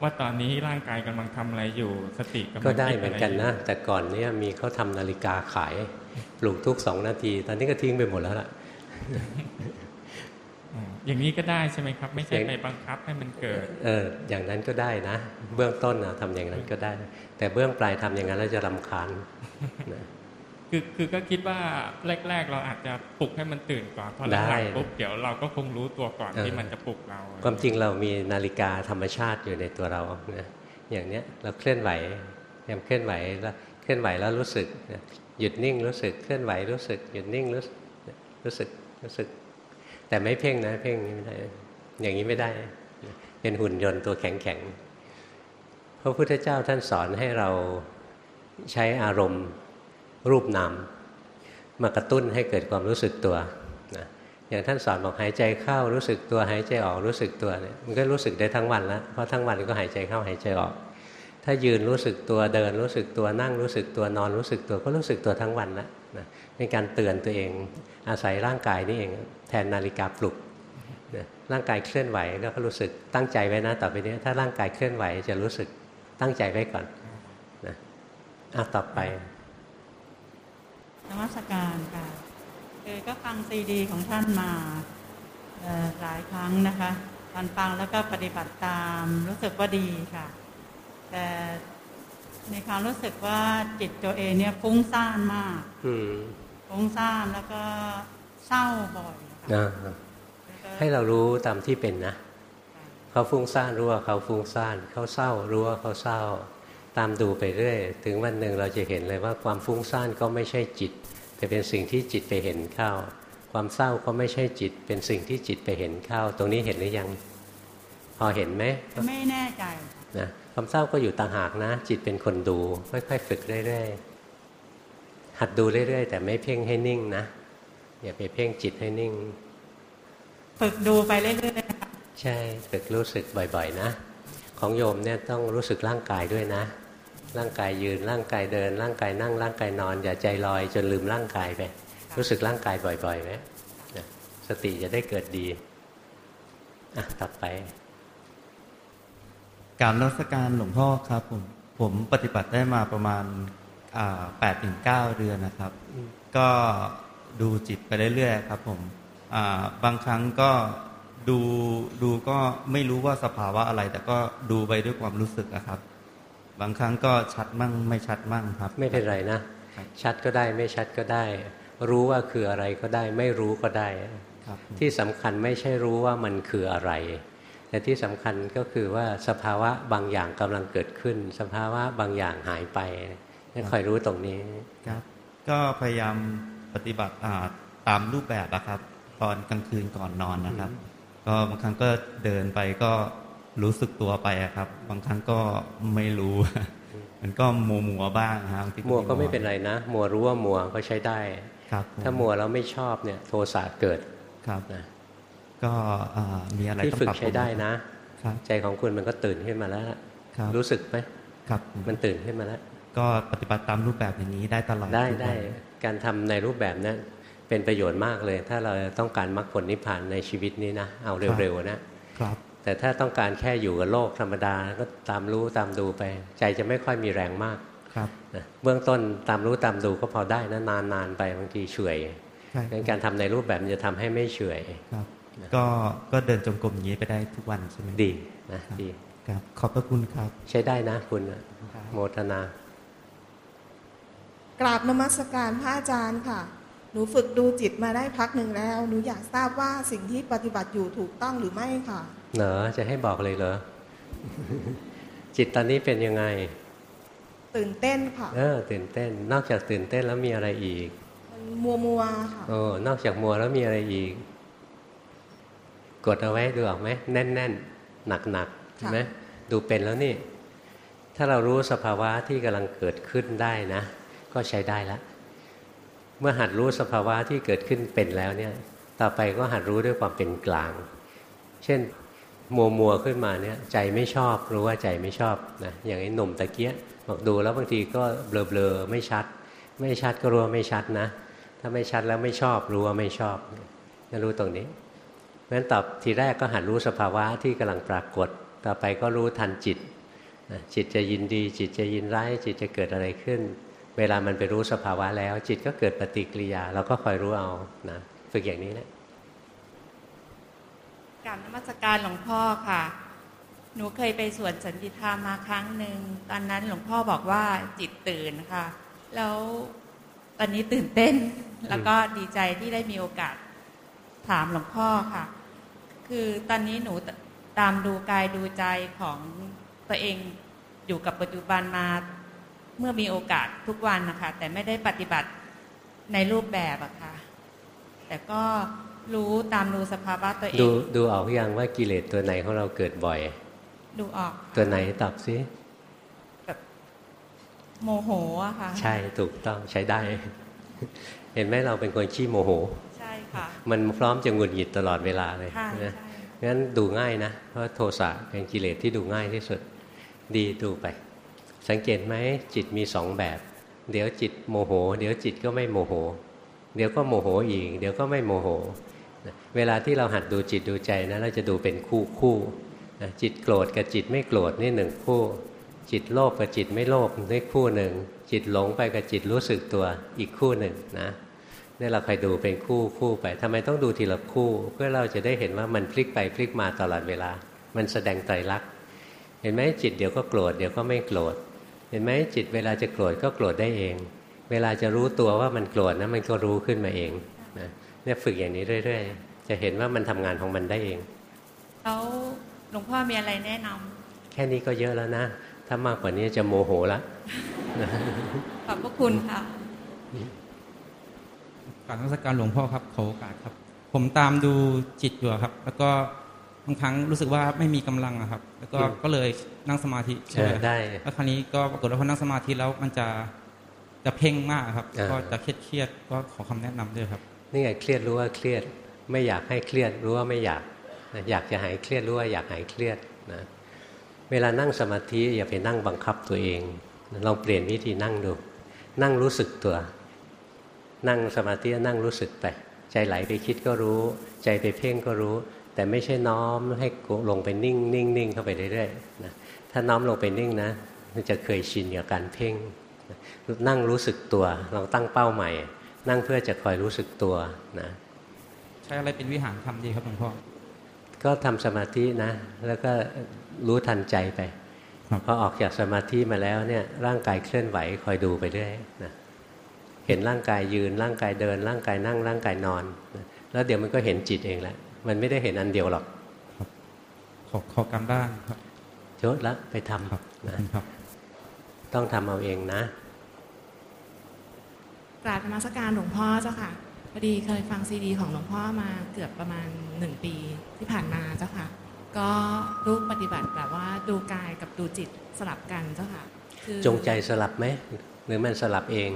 ว่าตอนนี้ร่างกายกำลังทำอะไรอยู่สติกำลังก็ได้เหมือนกันนะ แต่ก่อนเนี้ยมีเขาทำนาฬิกาขายปลุกทุกสองนาที ตอนนี้ก็ทิ้งไปหมดแล้วล่ะอย่างนี้ก็ได้ใช่ไหมครับ ไม่ใช่ไปบังคับให้มันเกิด เออ อย่างนั้นก็ได้นะ เบื้องต้นนะทำอย่างนั้นก็ได้ แต่เบื้องปลายทำอย่างนั้นแล้วจะรำคาญ คือคือก็คิดว่าแรก ๆ เราอาจจะปลุกให้มันตื่นก่อนพอหลังปุ๊บเดี๋ยวเราก็คงรู้ตัวก่อนที่มันจะปลุกเรา ความจริงเรามีนาฬิกาธรรมชาติอยู่ในตัวเรานะอย่างเนี้ยเราเคลื่อนไหวยังเคลื่อนไหวแล้วเคลื่อนไหวแล้วรู้สึกหยุดนิ่งรู้สึกเคลื่อนไหวรู้สึกหยุดนิ่งรู้รู้สึกรู้สึก แต่ไม่เพ่งนะ เพ่งนี้ไม่ได้อย่างนี้ไม่ได้ เป็นหุ่นยนต์ตัวแข็งแข็งพระพุทธเจ้าท่านสอนให้เราใช้อารมณ์ รูปนามมากระตุ้นให้เกิดความรู้สึกตัวนะอย่างท่านสอนบอกหายใจเข้ารู้สึกตัวหายใจออกรู้สึกตัวเนี่ยมันก็รู้สึกได้ทั้งวันแล้วเพราะทั้งวันก็หายใจเข้าหายใจออก ถ้ายืนรู้สึกตัวเดินรู้สึกตัวนั่งรู้สึกตัวนอนรู้สึกตัวก็รู้สึกตัวทั้งวันแล้วนะเป็นการเตือนตัวเองอาศัยร่างกายนี่เองแทนนาฬิกาปลุกนะร่างกายเคลื่อนไหวแล้วก็รู้สึกตั้งใจไว้นะต่อไปนี้ถ้าร่างกายเคลื่อนไหวจะรู้สึกตั้งใจไว้ก่อนนะอะต่อไป มัสการค่ะคือก็ฟังซีดีของท่านมาหลายครั้งนะคะตอนฟังแล้วก็ปฏิบัติตามรู้สึกว่าดีค่ะ แต่ในความรู้สึกว่าจิตตัวเองเนี่ยฟุ้งซ่านมากฟุ้งซ่านแล้วก็เศร้าบ่อยค่ะให้เรารู้ตามที่เป็นนะเขาฟุ้งซ่านรู้ว่าเขาฟุ้งซ่านเขาเศร้ารู้ว่าเขาเศร้า ตามดูไปเรื่อย ถึงวันหนึ่งเราจะเห็นเลยว่าความฟุ้งซ่านก็ไม่ใช่จิต แต่เป็นสิ่งที่จิตไปเห็นเข้า ความเศร้าก็ไม่ใช่จิต เป็นสิ่งที่จิตไปเห็นเข้า ตรงนี้เห็นหรือยัง พอเห็นไหมไม่แน่ใจนะความเศร้าก็อยู่ต่างหากนะ จิตเป็นคนดู ค่อยๆฝึกเรื่อยๆหัดดูเรื่อยๆ แต่ไม่เพ่งให้นิ่งนะอย่าไปเพ่งจิตให้นิ่ง ฝึกดูไปเรื่อยๆใช่ฝึกรู้สึกบ่อย ๆ นะ ของโยมเนี่ยต้องรู้สึกร่างกายด้วยนะ ร่างกายยืนร่างกายเดิน ร่างกายนั่งร่างกายนอน อย่าใจลอยจนลืมร่างกายไป รู้สึกร่างกายบ่อยๆไหมสติจะได้เกิดดีอะต่อไปการรัศการหลวงพ่อครับ ผมผมปฏิบัติได้มาประมาณแปดถึงเก้าเดือนนะครับ ก็ดูจิตไปเรื่อยๆครับ ผมบางครั้งก็ดูดูก็ไม่รู้ว่าสภาวะอะไร แต่ก็ดูไปด้วยความรู้สึกอะครับ บางครั้งก็ชัดมั่งไม่ชัดมั่งครับ ไม่เป็นไรนะ ชัดก็ได้ไม่ชัดก็ได้ รู้ว่าคืออะไรก็ได้ ไม่รู้ก็ได้ที่สำคัญไม่ใช่รู้ว่ามันคืออะไร แต่ที่สำคัญก็คือว่าสภาวะบางอย่างกำลังเกิดขึ้น สภาวะบางอย่างหายไปให้คอยรู้ตรงนี้ครับ ก็พยายามปฏิบัติตามรูปแบบนะครับ ตอนกลางคืนก่อนนอนนะครับ ก็บางครั้งก็เดินไปก็ รู้สึกตัวไปครับ บางครั้งก็ไม่รู้ มันก็มัวมัวบ้างครับมัวก็ไม่เป็นไรนะ มัวรู้ว่ามัวก็ใช้ได้ครับ ถ้ามัวแล้วไม่ชอบเนี่ย โทสะเกิดครับนะก็มีอะไรที่ฝึกใช้ได้นะใจของคุณมันก็ตื่นขึ้นมาแล้วรู้สึกไหมครับ มันตื่นขึ้นมาแล้วก็ปฏิบัติตามรูปแบบอย่างนี้ได้ตลอดได้ได้การทำในรูปแบบนั้นเป็นประโยชน์มากเลย ถ้าเราต้องการมรรคผลนิพพานในชีวิตนี้นะเอาเร็วๆนะครับ แต่ถ้าต้องการแค่อยู่กับโลกธรรมดาก็ตามรู้ตามดูไป ใจจะไม่ค่อยมีแรงมากครับเบื้องต้นตามรู้ตามดูก็พอได้นะนานๆไปบางทีเฉยการทำในรูปแบบจะทำให้ไม่เฉยครับก็ก็เดินจงกรมนี้ไปได้ทุกวันใช่ไหมดีนะดีครับขอบพระคุณครับ ใช้ได้นะคุณโมทนากราบนมัสการพระอาจารย์ค่ะ หนูฝึกดูจิตมาได้พักหนึ่งแล้ว หนูอยากทราบว่าสิ่งที่ปฏิบัติอยู่ถูกต้องหรือไม่ค่ะเหนอจะให้บอกเลยเหรอ จิตตอนนี้เป็นยังไง ตื่นเต้นค่ะเออตื่นเต้น นอกจากตื่นเต้นแล้วมีอะไรอีก มัวมัวค่ะโอ้นอกจากมัวแล้วมีอะไรอีก กดเอาไว้ดูออกไหมแน่นแน่นหนักหนักใช่ไหมดูเป็นแล้วนี่ ถ้าเรารู้สภาวะที่กำลังเกิดขึ้นได้นะ ก็ใช้ได้แล้ว เมื่อหัดรู้สภาวะที่เกิดขึ้นเป็นแล้วเนี่ยต่อไปก็หัดรู้ด้วยความเป็นกลาง เช่นมัวมัวขึ้นมาเนี่ยใจไม่ชอบรู้ว่าใจไม่ชอบนะอย่างไอ้หนุ่มตะเกียบอกดูแล้วบางทีก็เบลอเบลอไม่ชัด ไม่ชัดก็รู้ว่าไม่ชัดนะ ถ้าไม่ชัดแล้วไม่ชอบรู้ว่าไม่ชอบจะรู้ตรงนี้เพราะฉะนั้นตอบทีแรกก็หัดรู้สภาวะที่กำลังปรากฏ ต่อไปก็รู้ทันจิตจิตจะยินดี จิตจะยินร้ายจิตจะเกิดอะไรขึ้น เวลามันไปรู้สภาวะแล้ว จิตก็เกิดปฏิกิริยาเราก็คอยรู้เอานะฝึกอย่างนี้แหละกาบนมัสการหลวงพ่อค่ะ หนูเคยไปสวนสันติธรรมมาครั้งหนึ่งตอนนั้นหลวงพ่อบอกว่าจิตตื่นค่ะ แล้วตอนนี้ตื่นเต้นแล้วก็ดีใจที่ได้มีโอกาสถามหลวงพ่อค่ะ คือตอนนี้หนูตามดูกายดูใจของตัวเองอยู่กับปัจจุบันมา เมื่อมีโอกาสทุกวันนะคะ แต่ไม่ได้ปฏิบัติในรูปแบบอะค่ะ แต่ก็รู้ตามรู้สภาวะตัวเอง ดูดูออกยังว่ากิเลสตัวไหนของเราเกิดบ่อย ดูออก ตัวไหนตอบซิแบบโมโหอะค่ะ ใช่ถูกต้องใช้ได้ เห็นไหมเราเป็นคนขี้โมโห ใช่ค่ะ มันพร้อมจะหงุดหงิดตลอดเวลาเลยนะงั้นดูง่ายนะ เพราะโทสะเป็นกิเลสที่ดูง่ายที่สุด ดีดูไป สังเกตไหมจิตมีสองแบบ เดี๋ยวจิตโมโห เดี๋ยวจิตก็ไม่โมโห เดี๋ยวก็โมโหอีก เดี๋ยวก็ไม่โมโห เวลาที่เราหัดดูจิตดูใจนะเราจะดูเป็นคู่คู่จิตโกรธกับจิตไม่โกรธนี่หนึ่งคู่ จิตโลภกับจิตไม่โลภนี่คู่หนึ่ง จิตหลงไปกับจิตรู้สึกตัวอีกคู่หนึ่งนะนี่เราคอยดูเป็นคู่คู่ไปทำไมต้องดูทีละคู่ เพื่อเราจะได้เห็นว่ามันพลิกไปพลิกมาตลอดเวลา มันแสดงไตรลักษณ์เห็นไหมจิตเดี๋ยวก็โกรธเดี๋ยวก็ไม่โกรธ เห็นไหมจิตเวลาจะโกรธก็โกรธได้เอง เวลาจะรู้ตัวว่ามันโกรธนะมันก็รู้ขึ้นมาเองนะเนี่ยฝึกอย่างนี้เรื่อยๆ จะเห็นว่ามันทำงานของมันได้เองแล้วหลวงพ่อมีอะไรแนะนำแค่นี้ก็เยอะแล้วนะ ถ้ามากกว่านี้จะโมโหละขอบพระคุณค่ะการรักการหลวงพ่อครับขอโอกาสครับ ผมตามดูจิตอยู่ครับ แล้วก็ บางครั้งรู้สึกว่าไม่มีกำลังครับ แล้วก็ก็เลยนั่งสมาธิใช่ได้แล้วคราวนี้ก็ปรากฏว่าพอนั่งสมาธิแล้วมันจะจะเพ่งมากครับ ก็จะเครียดเครียดก็ขอคำแนะนำด้วยครับนี่ไงเครียดรู้ว่าเครียด ไม่อยากให้เครียดรู้ว่าไม่อยากอยากจะหายเครียดรู้ว่าอยากหายเครียดนะเวลานั่งสมาธิอย่าไปนั่งบังคับตัวเองลองเปลี่ยนวิธีนั่งดู นั่งรู้สึกตัว นั่งสมาธินั่งรู้สึกไป ใจไหลไปคิดก็รู้ ใจไปเพ่งก็รู้ แต่ไม่ใช่น้อมให้ลงไปนิ่งนิ่งนิ่งเข้าไปเรื่อยๆนะถ้าน้อมลงไปนิ่งนะมันจะเคยชินกับการเพ่งนั่งรู้สึกตัวลองตั้งเป้าใหม่ นั่งเพื่อจะคอยรู้สึกตัวนะใช้อะไรเป็นวิหารทำดีครับหลวงพ่อก็ทำสมาธินะ แล้วก็รู้ทันใจไปพอออกจากสมาธิมาแล้วเนี่ยร่างกายเคลื่อนไหวคอยดูไปเรื่อยนะเห็นร่างกายยืนร่างกายเดิน ร่างกายนั่งร่างกายนอน แล้วเดี๋ยวมันก็เห็นจิตเองแหละ มันไม่ได้เห็นอันเดียวหรอกขอขอกำบ้านครับเยอะแล้วไปทำครับนะครับต้องทำเอาเองนะกราบมาสการหลวงพ่อเจ้าค่ะพอดีเคยฟังซีดี ของหลวงพ่อมาเกือบประมาณหนึ่งปีที่ผ่านมาเจ้าค่ะ ก็รูปปฏิบัติแบบว่าดูกายกับดูจิตสลับกันเจ้าค่ะจงใจสลับไหมหรือมันสลับเอง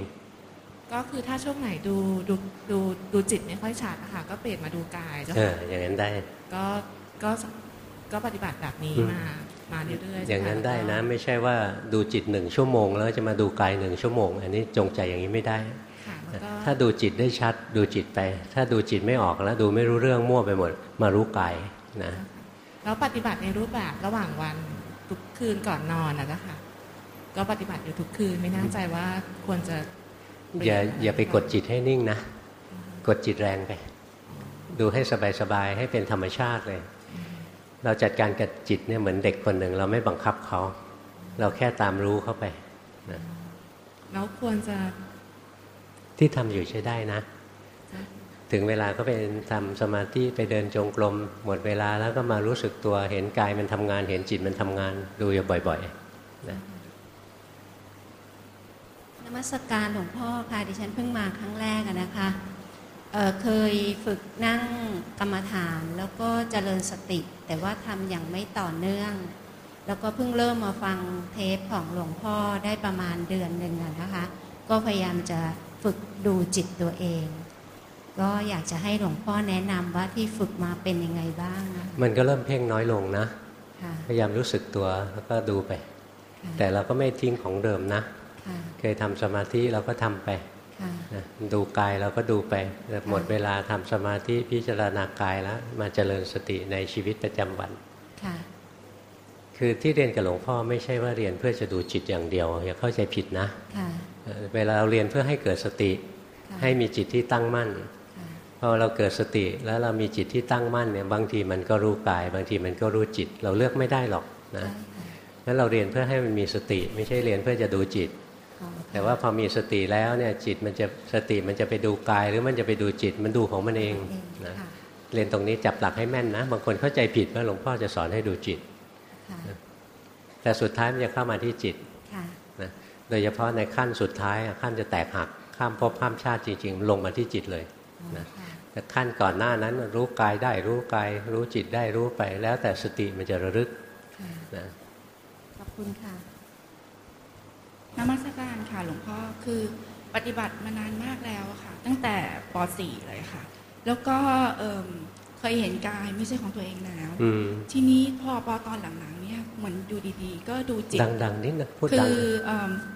ก็คือถ้าช่วงไหนดูดูดูดูจิตไม่ค่อยชัดนะคะก็เปลี่ยนมาดูกายเจ้าค่ะอย่างนั้นได้ ก็ก็ก็ปฏิบัติแบบนี้มามาเรื่อยๆอย่างนั้นได้นะ ไม่ใช่ว่าดูจิตหนึ่งชั่วโมง แล้วจะมาดูกายหนึ่งชั่วโมง อันนี้จงใจอย่างนี้ไม่ได้ถ้าดูจิตได้ชัดดูจิตไป ถ้าดูจิตไม่ออกแล้วดูไม่รู้เรื่องมั่วไปหมด มารู้กายนะแล้วปฏิบัติในรูปแบบระหว่างวันทุกคืนก่อนนอนนะคะก็ปฏิบัติอยู่ทุกคืนไม่น่าใจว่าควรจะ อย่าอย่าไปกดจิตให้นิ่งนะ กดจิตแรงไป ดูให้สบายๆ ให้เป็นธรรมชาติเลย เราจัดการกับจิตเนี่ยเหมือนเด็กคนหนึ่ง เราไม่บังคับเขา เราแค่ตามรู้เข้าไปนะแล้วควรจะ ที่ทำอยู่ใช้ได้นะ ถึงเวลาก็ไปทำสมาธิไปเดินจงกรมหมดเวลาแล้วก็มารู้สึกตัวเห็นกายมันทำงาน เห็นจิตมันทำงาน ดูอยู่บ่อย ๆ นะ มัสการหลวงพ่อค่ะดิฉันเพิ่งมาครั้งแรกนะคะเเคยฝึกนั่งกรรมฐานแล้วก็เจริญสติ แต่ว่าทำอย่างไม่ต่อเนื่อง แล้วก็เพิ่งเริ่มมาฟังเทปของหลวงพ่อได้ประมาณเดือนหนึ่งนะคะ ก็พยายามจะฝึกดูจิตตัวเองกก็อยากจะให้หลวงพ่อแนะนำว่าที่ฝึกมาเป็นยังไงบ้างมันก็เริ่มเพ่งน้อยลงนะ พยายามรู้สึกตัวแล้วก็ดูไป แต่เราก็ไม่ทิ้งของเดิมนะ เคยทำสมาธิเราก็ทำไปดูกายเราก็ดูไปหมดเวลาทำสมาธิพิจารณากายแล้ว มาเจริญสติในชีวิตประจำวันคือที่เรียนกับหลวงพ่อไม่ใช่ว่าเรียนเพื่อจะดูจิตอย่างเดียว อย่าเข้าใจผิดนะเวลาเราเรียนเพื่อให้เกิดสติ ให้มีจิตที่ตั้งมั่นพอเราเกิดสติแล้วเรามีจิตที่ตั้งมั่นเนี่ยบางทีมันก็รู้กาย บางทีมันก็รู้จิต เราเลือกไม่ได้หรอกนะงั้นเราเรียนเพื่อให้มันมีสติ ไม่ใช่เรียนเพื่อจะดูจิต แต่ว่าพอมีสติแล้วเนี่ยจิตมันจะสติมันจะไปดูกาย หรือมันจะไปดูจิตมันดูของมันเองนะเรียนตรงนี้จับหลักให้แม่นนะ บางคนเข้าใจผิดว่าหลวงพ่อจะสอนให้ดูจิต แต่สุดท้ายมันจะเข้ามาที่จิตนะโดยเฉพาะในขั้นสุดท้ายขั้นจะแตกหักข้ามภพข้ามชาติจริง ๆ ลงมาที่จิตเลยนะแต่ขั้นก่อนหน้านั้นรู้กายได้รู้กายรู้จิตได้รู้ไป แล้วแต่สติมันจะระลึกนะขอบคุณค่ะ นมัสการค่ะหลวงพ่อคือปฏิบัติมานานมากแล้วค่ะ ตั้งแต่ป .4 เลยค่ะ แล้วก็เคยเห็นกายไม่ใช่ของตัวเองแล้วทีนี้พอปอตอนหลังๆเนี่ยเหมือนดูดีๆ ก็ดูจิตดังๆนิดนะพูดดังคือ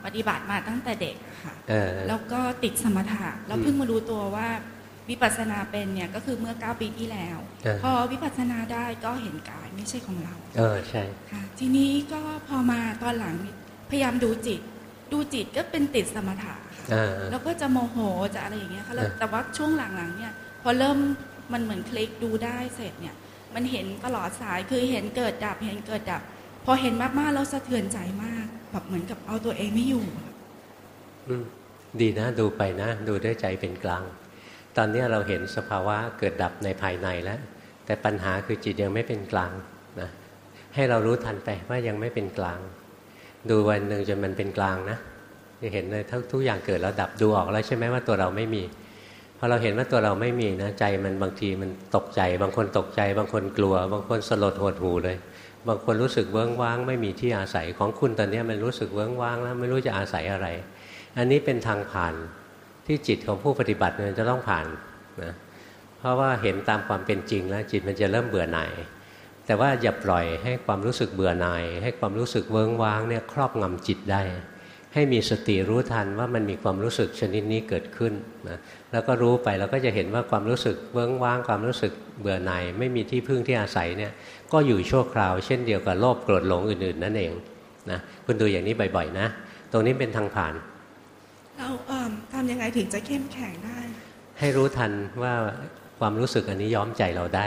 ปฏิบัติมาตั้งแต่เด็กค่ะแล้วก็ติดสมถะแล้วเพิ่งมารู้ตัวว่าวิปัสสนาเป็นเนี่ยก็คือเมื่อเก้าปีที่แล้ว พอวิปัสสนาได้ก็เห็นกายไม่ใช่ของเรา เออใช่ค่ะทีนี้ก็พอมาตอนหลังพยายามดูจิต ดูจิตก็เป็นติดสมถะค่ะแล้วก็จะโมโหจะอะไรอย่างเงี้ยค่ะแต่ว่าช่วงหลังๆเนี่ยพอเริ่มมันเหมือนคลิกดูได้เสร็จเนี่ย มันเห็นตลอดสายคือเห็นเกิดดับเห็นเกิดดับ พอเห็นมากๆแล้วสะเทือนใจมากแบบเหมือนกับเอาตัวเองไม่อยู่ดีนะดูไปนะ ดูด้วยใจเป็นกลาง ตอนนี้เราเห็นสภาวะเกิดดับในภายในแล้ว แต่ปัญหาคือจิตยังไม่เป็นกลางนะให้เรารู้ทันไปว่ายังไม่เป็นกลาง ดูวันหนึ่งจนมันเป็นกลางนะจะเห็นเลยทุกทุกอย่างเกิดแล้วดับดูออกแล้วใช่ไหมว่าตัวเราไม่มีพอเราเห็นว่าตัวเราไม่มีนะใจมันบางทีมันตกใจ บางคนตกใจ บางคนกลัว บางคนสลดหดหูเลย บางคนรู้สึกเวิ้งว้าง ไม่มีที่อาศัยของคุณตอนนี้มันรู้สึกเวิ้งว้างแล้วไม่รู้จะอาศัยอะไร อันนี้เป็นทางผ่านที่จิตของผู้ปฏิบัติมันจะต้องผ่านนะเพราะว่าเห็นตามความเป็นจริงแล้วจิตมันจะเริ่มเบื่อหน่าย แต่ว่าอย่าปล่อยให้ความรู้สึกเบื่อหน่าย ให้ความรู้สึกเวิ้งว้างเนี่ยครอบงำจิตได้ ให้มีสติรู้ทันว่ามันมีความรู้สึกชนิดนี้เกิดขึ้นนะแล้วก็รู้ไปเราก็จะเห็นว่าความรู้สึกเวิ้งว้าง ความรู้สึกเบื่อหน่ายไม่มีที่พึ่งที่อาศัยเนี่ยก็อยู่ชั่วคราวเช่นเดียวกับโลภโกรธหลงอื่นๆนั่นเองนะคุณดูอย่างนี้บ่อยๆนะ ตรงนี้เป็นทางผ่าน เราทำยังไงถึงจะเข้มแข็งได้ ให้รู้ทันว่าความรู้สึกอันนี้ย้อมใจเราได้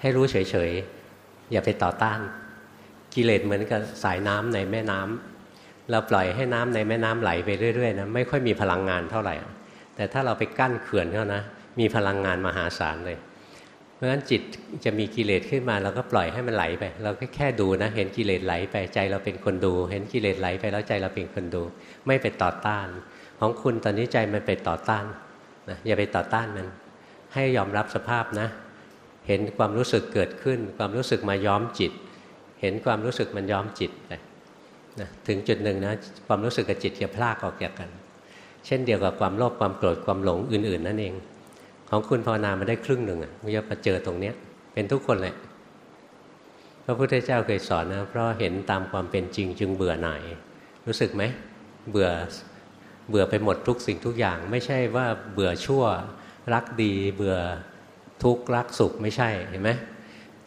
ให้รู้เฉยๆ อย่าไปต่อต้าน กิเลสเหมือนกับสายน้ำในแม่น้ำเราปล่อยให้น้ำในแม่น้ำไหลไปเรื่อยๆนะไม่ค่อยมีพลังงานเท่าไหร่ แต่ถ้าเราไปกั้นเขื่อนเขานะมีพลังงานมหาศาลเลย เพราะฉะนั้นจิตจะมีกิเลสขึ้นมาเราก็ปล่อยให้มันไหลไป เราก็แค่ดูนะ เห็นกิเลสไหลไปใจเราเป็นคนดู เห็นกิเลสไหลไปแล้วใจเราเป็นคนดู ไม่ไปต่อต้าน ของคุณตอนนี้ใจมันไปต่อต้านนะอย่าไปต่อต้านมัน ให้ยอมรับสภาพนะ เห็นความรู้สึกเกิดขึ้น ความรู้สึกมาย้อมจิต เห็นความรู้สึกมันย้อมจิตไปนะถึงจุดหนึ่งนะความรู้สึกกับจิตจะพลากออกจากกัน เช่นเดียวกับความโลภความโกรธความหลงอื่น ๆ นั่นเอง ของคุณภาวนามาได้ครึ่งหนึ่งอะมันจะมาเจอตรงเนี้ยเป็นทุกคนเลยพระพุทธเจ้าเคยสอนนะเพราะเห็นตามความเป็นจริงจึงเบื่อหน่ายรู้สึกไหมเบื่อเบื่อไปหมดทุกสิ่งทุกอย่าง ไม่ใช่ว่าเบื่อชั่วรักดี เบื่อ ทุกข์รักสุขไม่ใช่เห็นไหม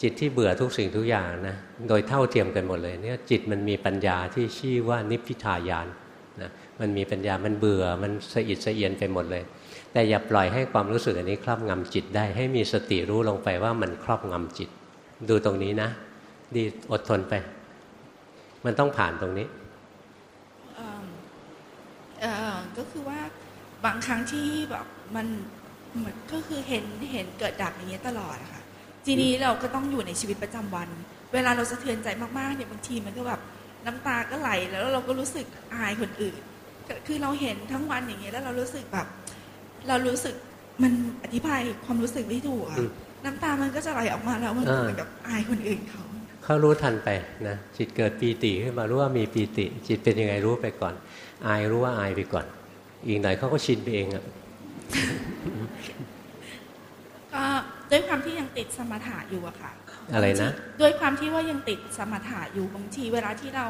จิตที่เบื่อทุกสิ่งทุกอย่างนะโดยเท่าเทียมกันหมดเลยเนี่ยจิตมันมีปัญญาที่ชื่อว่านิพพิทายานนะมันมีปัญญามันเบื่อมันสะอิดสะเอียนไปหมดเลย แต่อย่าปล่อยให้ความรู้สึกอันนี้ครอบงำจิตได้ให้มีสติรู้ลงไปว่ามันครอบงำจิต ดูตรงนี้นะ ดีอดทนไป มันต้องผ่านตรงนี้ก็คือว่าบางครั้งที่แบบมัน เหมือนก็คือเห็นเห็นเกิดดับอย่างเงี้ยตลอดค่ะทีนี้เราก็ต้องอยู่ในชีวิตประจำวัน เวลาเราสะเทือนใจมากๆเนี่ยบางทีมันก็แบบน้ำตาก็ไหลแล้วเราก็รู้สึกอายคนอื่นคือเราเห็นทั้งวันอย่างเงี้ยแล้วเรารู้สึกแบบ เรารู้สึกมันอธิบายความรู้สึกไม่ถูกอะน้ำตามันก็จะไหลออกมาแล้วมันเหมือนกับอายคนอื่นเขา เขารู้ทันไปนะจิตเกิดปีติขึ้นมารู้ว่ามีปีติ จิตเป็นยังไงรู้ไปก่อน อายรู้ว่าอายไปก่อน อีกหน่อยเขาก็ชินไปเองอะ ก็ด้วยความที่ยังติดสมถะอยู่อะค่ะอะไรนะ ด้วยความที่ว่ายังติดสมถะอยู่บางที เวลาที่เรา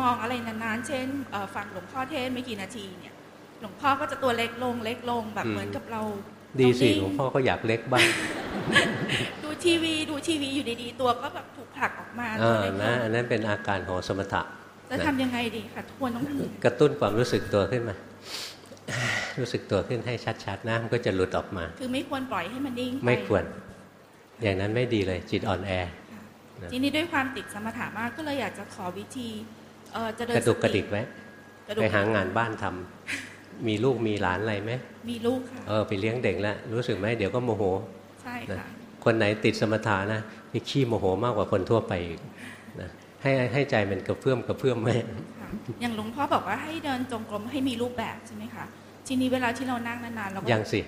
มองอะไรนานๆ เช่นเอ่อฟังหลวงพ่อเทศน์ไม่กี่นาทีเนี่ย หลวงพ่อก็จะตัวเล็กลงเล็กลงแบบอืมเหมือนกับเรา ดีสิเรานิ่หลวงพ่อก็อยากเล็กบ้าง ดูทีวีดูทีวีอยู่ดีๆ ตัวก็แบบถูกผลักออกมาเอตัวอเล็กลนะงอันนั้นเป็นอาการของสมถะ จะนะทำยังไงดีคะทวนต้องทำยังไงกระตุ้นความรู้สึกตัวขึ้นมา รู้สึกตัวขึ้นให้ชัดๆนะมันก็จะหลุดออกมา คือไม่ควรปล่อยให้มันนิ่งปไม่ควร อย่างนั้นไม่ดีเลยจิตอ่อนแอนะทีนี้ด้วยความติดสมถะมากก็เลยอยากจะขอวิธีเอ่อเจริญกระดุกสกระติดิกไว้กระดุกไปหางานบ้านทำมีลูกมีหลานอะไรไหมมีลูกค่ะเออไปเลี้ยงเด็กแล้วรู้สึกไหมเดี๋ยวก็โมโหใช่นะค่ะคนไหนติดสมถะนะที่ขี้โมโหมากกว่าคนทั่วไปอีกนะให้ให้ใจมันกระเพื่อมกระเพื่อมไว้ค่ะ อย่างหลวงพ่อบอกว่าให้เดินจงกรมให้มีรูปแบบใช่ไหมคะทีนี้เวลาที่เรานั่งนานๆเราก็ยังสิ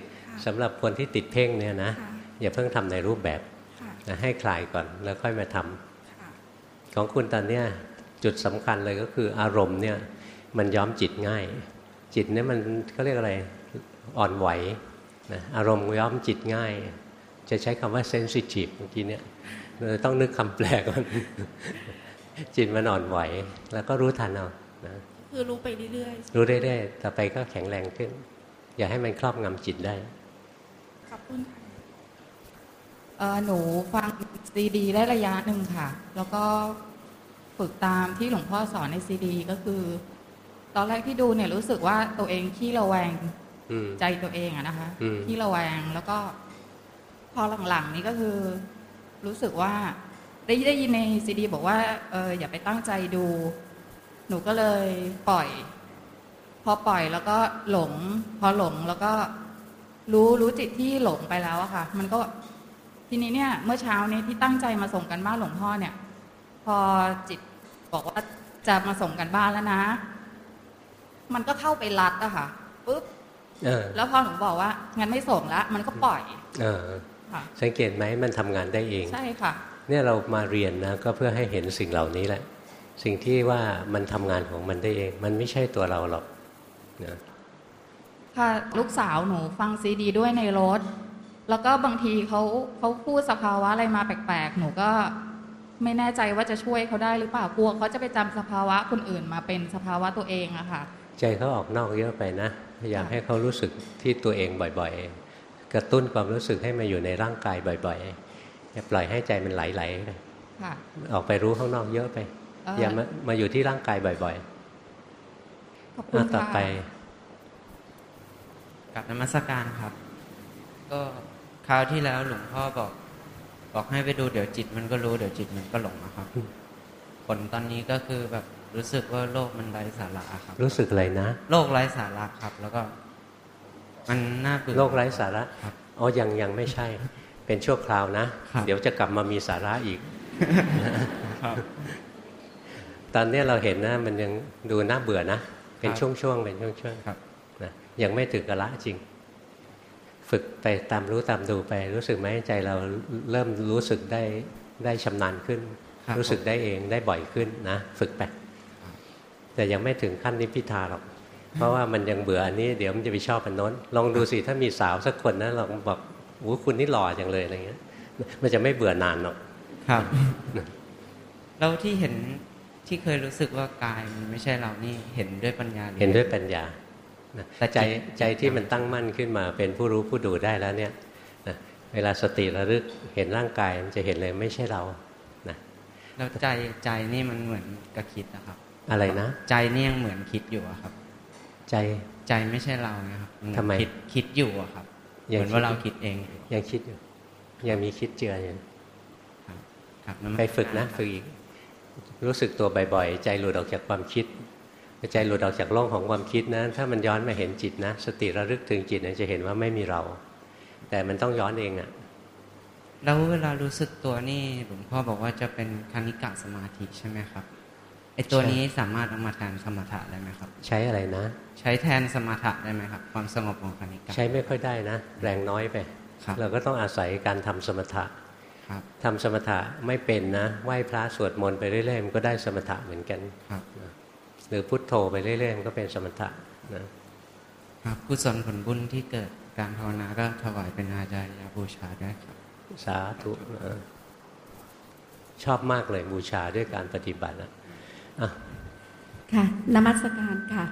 สำหรับคนที่ติดเพ่งเนี่ยนะค่ะอย่าเพิ่งทำในรูปแบบค่ะนะให้คลายก่อนแล้วค่อยมาทำของคุณตอนเนี้ยจุดสำคัญเลยก็คืออารมณ์เนี่ยมันย้อมจิตง่าย จิตเนี่ยมันเขาเรียกอะไรอ่อนไหวนะอารมณ์ย้อมจิตง่าย จะใช้คำว่าเซนซิทีฟเมื่อกี้เนี่ยเราต้องนึกคำแปลก่อน จิตมันอ่อนไหว แล้วก็รู้ทันเอานะคือรู้ไปเรื่อยรู้เรื่อยๆต่อไปก็แข็งแรงขึ้น อย่าให้มันครอบงำจิตได้ๆขอบคุณค่ะเอ่อหนูฟังซีดีได้ระยะหนึ่งค่ะ แล้วก็ฝึกตามที่หลวงพ่อสอนในซีดี ก็คือ ตอนแรกที่ดูเนี่ยรู้สึกว่าตัวเองขี้ระแวงอืมใจตัวเองอะนะคะอืมขี้ระแวงแล้วก็ พอหลังๆนี้ก็คือ รู้สึกว่า ได้ได้ยินในซีดีบอกว่าเอออย่าไปตั้งใจดู หนูก็เลยปล่อย พอปล่อยแล้วก็หลง พอหลงแล้วก็รู้รู้จิตที่หลงไปแล้วอะค่ะ มันก็ทีนี้เนี่ย เมื่อเช้านี้ที่ตั้งใจมาส่งกันบ้านหลวงพ่อเนี่ย พอจิตบอกว่าจะมาส่งกันบ้านแล้วนะ มันก็เข้าไปรัดอะค่ะปุ๊บเออแล้วพอหนูบอกว่างั้นไม่ส่งละมันก็ปล่อย เออค่ะสังเกตไหมมันทำงานได้เอง ใช่ค่ะ เนี่ยเรามาเรียนนะก็เพื่อให้เห็นสิ่งเหล่านี้แหละ สิ่งที่ว่ามันทำงานของมันได้เอง มันไม่ใช่ตัวเราหรอกนะค่ะลูกสาวหนูฟังซีดี ด้วยในรถ แล้วก็บางทีเขาเขาพูดสภาวะอะไรมาแปลกๆ หนูก็ไม่แน่ใจว่าจะช่วยเขาได้หรือเปล่ากลัวเขาจะไปจำสภาวะคนอื่นมาเป็นสภาวะตัวเองอะค่ะ ใจเขาออกนอกเยอะไปนะพยายามให้เขารู้สึกที่ตัวเองบ่อยๆ กระตุ้นความรู้สึกให้มาอยู่ในร่างกายบ่อยๆ อย่าปล่อยให้ใจมันไหลๆไปค่ะออกไปรู้ข้างนอกเยอะไปเอ่ออย่ามามาอยู่ที่ร่างกายบ่อยขอบๆคุณอะต่อค่ะไปกับนมัสการครับ ก็คราวที่แล้วหลวงพ่อบอก บอกให้ไปดูเดี๋ยวจิตมันก็รู้เดี๋ยวจิตมันก็หลงนะครับผลตอนนี้ก็คือแบบรู้สึกว่าโลกมันไร้สาระครับ รู้สึกอะไรนะโลกไร้สาระครับ แล้วก็ มันน่าเบื่อโลกไร้สาระครับอ๋อยังยังไม่ใช่ เป็นชั่วคราวนะครับเดี๋ยวจะกลับมามีสาระอีกครับตอนเนี้ยเราเห็นนะ มันยังดูน่าเบื่อนะ เป็นครับช่วงๆเป็นช่วงครับๆนะยังไม่ถึงกละจริง ฝึกไปตามรู้ตามดูไป รู้สึกไหมใจเราเริ่มรู้สึกได้ได้ชำนาญขึ้นครับรู้สึกได้เองได้บ่อยขึ้นนะ ฝึกไปแต่ยังไม่ถึงขั้นนิพพิทาหรอกเพราะว่ามันยังเบื่ออันนี้เดี๋ยวมันจะไปชอบอันโน้น ลองดูสิถ้ามีสาวสักคนนะลองบอก โอ้คุณนี่หล่อจังเลยอะไรเงี้ย มันจะไม่เบื่อนานหรอกครับ แล้วที่เห็นที่เคยรู้สึกว่ากายมันไม่ใช่เรานี่เห็นด้วยปัญญารือเห็นด้วยปัญญานะแต่ใจจิตใจที่มันตั้งมั่นขึ้นมาเป็นผู้รู้ผู้ดูได้แล้วเนี่ยนะเวลาสติระลึกเห็นร่างกายมันจะเห็นเลยไม่ใช่เรานะแล้วใจใจนี่มันเหมือนกับคิดนะครับ อะไรนะ ใจนี่ยังเหมือนคิดอยู่อะครับ ใจใจไม่ใช่เรานะครับนทำไมคิดคิดอยู่อะครับ เหยังมือนว่าคิดเราคิดเองอยู่ยังคิดอยู่ ยังมีคิดเจืออยู่ครับนมัสไปฝึการนะฝึกอีก รู้สึกตัวบ่อยๆ ใจหลุดออกจากความคิดใจหลุดออกจากโลกของความคิดนะถ้ามันย้อนมาเห็นจิตนะ สติระลึกถึงจิตนะจะเห็นว่าไม่มีเรา แต่มันต้องย้อนเองอะ่ะแล้วเวลารู้สึกตัวนี่หลวงพ่อบอกว่าจะเป็นคณิกะสมาธิใช่ไหมครับ ไอตัวใช่นี้สามารถเอามาแทนสมถะได้ไหมครับ ใช้อะไรนะ ใช้แทนสมถะได้ไหมครับ ความสงบของคณิกะใช้ไม่ค่อยได้นะ แรงน้อยไปครับเราก็ต้องอาศัยการทำสมถะครับทำสมถะไม่เป็นนะไหว้พระสวดมนต์ไปเรื่อยๆมันก็ได้สมถะเหมือนกันครับนะหรือพุทโธไปเรื่อยๆมันก็เป็นสมถะนะครับกุศลผลบุญที่เกิดการภาวนาก็ถวายเป็นอาจารย์บูชาด้วยครับ สาธุชอบมากเลยบูชาด้วยการปฏิบัตินะ ค่ะนมัสการค่ะ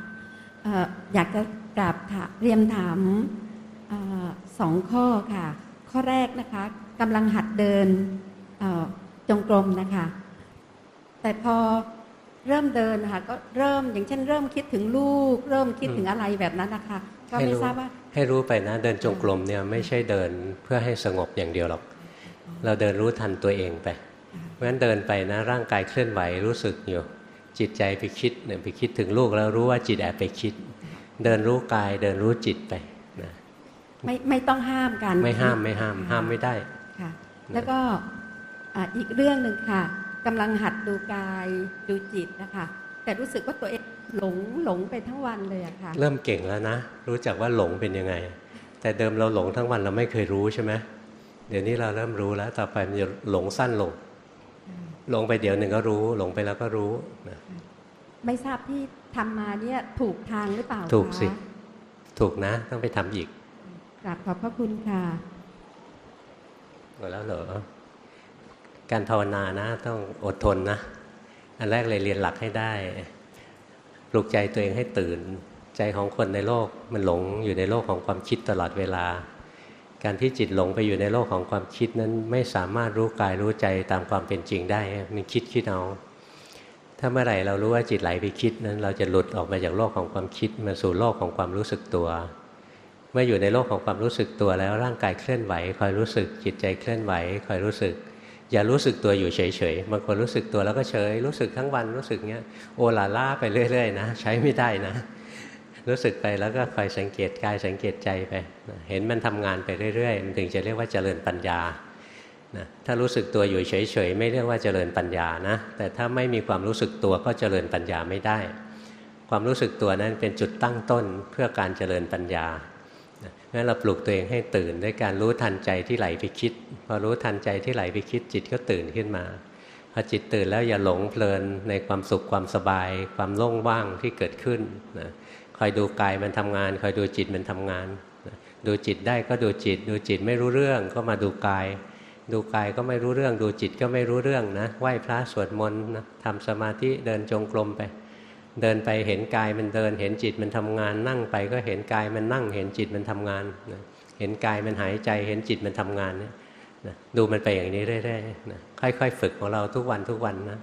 อยากจะกราบเรียมถามอสองข้อค่ะ ข้อแรกนะคะกำลังหัดเดินจงกรมนะคะ แต่พอเริ่มเดินนะคะก็เริ่มอย่างเช่น เริ่มคิดถึงลูก เริ่มคิดถึงอะไรแบบนั้นนะคะก็ไม่ทราบว่าให้รู้ไปนะเดินจงกรมเนี่ยไม่ใช่เดินเพื่อให้สงบอย่างเดียวหรอก เราเดินรู้ทันตัวเองไปเพราะฉะนั้นเดินไปนะร่างกายเคลื่อนไหวรู้สึกอยู่ จิตใจไปคิดเนี่ยไปคิดถึงลูกแล้วรู้ว่าจิตแอบไปคิด เดินรู้กายเดินรู้จิตไปนะไม่ไม่ต้องห้ามกัน ไม่ห้ามไม่ห้าม ห้ามไม่ได้ค่ะ แล้วก็อีกเรื่องหนึ่งค่ะกำลังหัดดูกายดูจิตนะคะ แต่รู้สึกว่าตัวเองหลงหลงไปทั้งวันเลยอะค่ะ เริ่มเก่งแล้วนะ รู้จักว่าหลงเป็นยังไง แต่เดิมเราหลงทั้งวันเราไม่เคยรู้ใช่ไหมเดี๋ยวนี้เราเริ่มรู้แล้ว ต่อไปมันจะหลงสั้นลง หลงไปเดี๋ยวหนึ่งก็รู้ หลงไปแล้วก็รู้นะไม่ทราบที่ทำมาเนี่ยถูกทางหรือเปล่าถูกสิ ถูกนะ ต้องไปทำอีกกราบขอบพระคุณค่ะหมดแล้วเหรอการภาวนานะ ต้องอดทนนะ อันแรกเลยเรียนหลักให้ได้ปลุกใจตัวเองให้ตื่น ใจของคนในโลกมันหลงอยู่ในโลกของความคิดตลอดเวลา การที่จิตหลงไปอยู่ในโลกของความคิดนั้นไม่สามารถรู้กายรู้ใจตามความเป็นจริงได้ มันคิดคิดเอา ถ้าเมื่อไหร่เรารู้ว่าจิตไหลไปคิดนั้น เราจะหลุดออกมาจากโลกของความคิดมาสู่โลกของความรู้สึกตัว เมื่ออยู่ในโลกของความรู้สึกตัวแล้วร่างกายเคลื่อนไหว คอยรู้สึกจิตใจเคลื่อนไหว คอยรู้สึก อย่ารู้สึกตัวอยู่เฉยๆบางคนรู้สึกตัวแล้วก็เฉย รู้สึกทั้งวันรู้สึกเงี้ยโอลาล่าไปเรื่อยๆนะ ใช้ไม่ได้นะ รู้สึกไปแล้วก็คอยสังเกตกายสังเกตใจไปเห็นมันทำงานไปเรื่อยๆมันถึงจะเรียกว่าเจริญปัญญานะถ้ารู้สึกตัวอยู่เฉยๆไม่เรียกว่าเจริญปัญญานะแต่ถ้าไม่มีความรู้สึกตัวก็เจริญปัญญาไม่ได้ ความรู้สึกตัวนั้นเป็นจุดตั้งต้นเพื่อการเจริญปัญญางั้นเราปลุกตัวเองให้ตื่นด้วยการรู้ทันใจที่ไหลไปคิด พอรู้ทันใจที่ไหลไปคิดจิตก็ตื่นขึ้นมาพอจิตตื่นแล้วอย่าหลงเพลินในความสุขความสบาย ความโล่งว่างที่เกิดขึ้นนะ คอยดูกายมันทำงาน คอยดูจิตมันทำงาน ดูจิตได้ก็ดูจิต ดูจิตไม่รู้เรื่องก็มาดูกาย ดูกายก็ไม่รู้เรื่อง ดูจิตก็ไม่รู้เรื่องนะไหว้พระสวดมนต์นะทำสมาธิเดินจงกรมไป เดินไปเห็นกายมันเดิน เห็นจิตมันทำงาน นั่งไปก็เห็นกายมันนั่ง เห็นจิตมันทำงานเห็นกายมันหายใจ เห็นจิตมันทำงานเนี่ยดูมันไปอย่างนี้เรื่อยๆนะค่อยๆ ฝึกของเราทุกวันทุกวันนะ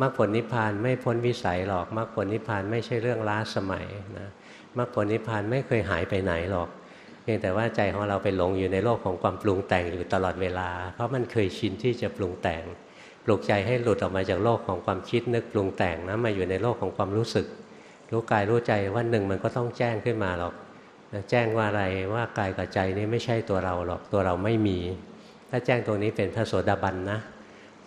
มรรคผลนิพพานไม่พ้นวิสัยหรอกมรรคผลนิพพานไม่ใช่เรื่องล้าสมัยนะมรรคผลนิพพานไม่เคยหายไปไหนหรอกเพียงแต่ว่าใจของเราไปหลงอยู่ในโลกของความปรุงแต่งอยู่ตลอดเวลา เพราะมันเคยชินที่จะปรุงแต่ง ปลุกใจให้หลุดออกมาจากโลกของความคิดนึกปรุงแต่งนะมาอยู่ในโลกของความรู้สึก รู้กายรู้ใจวันหนึ่งมันก็ต้องแจ้งขึ้นมาหรอกแจ้งว่าอะไรว่ากายกับใจนี้ไม่ใช่ตัวเราหรอกตัวเราไม่มี ถ้าแจ้งตรงนี้เป็นพระโสดาบันนะ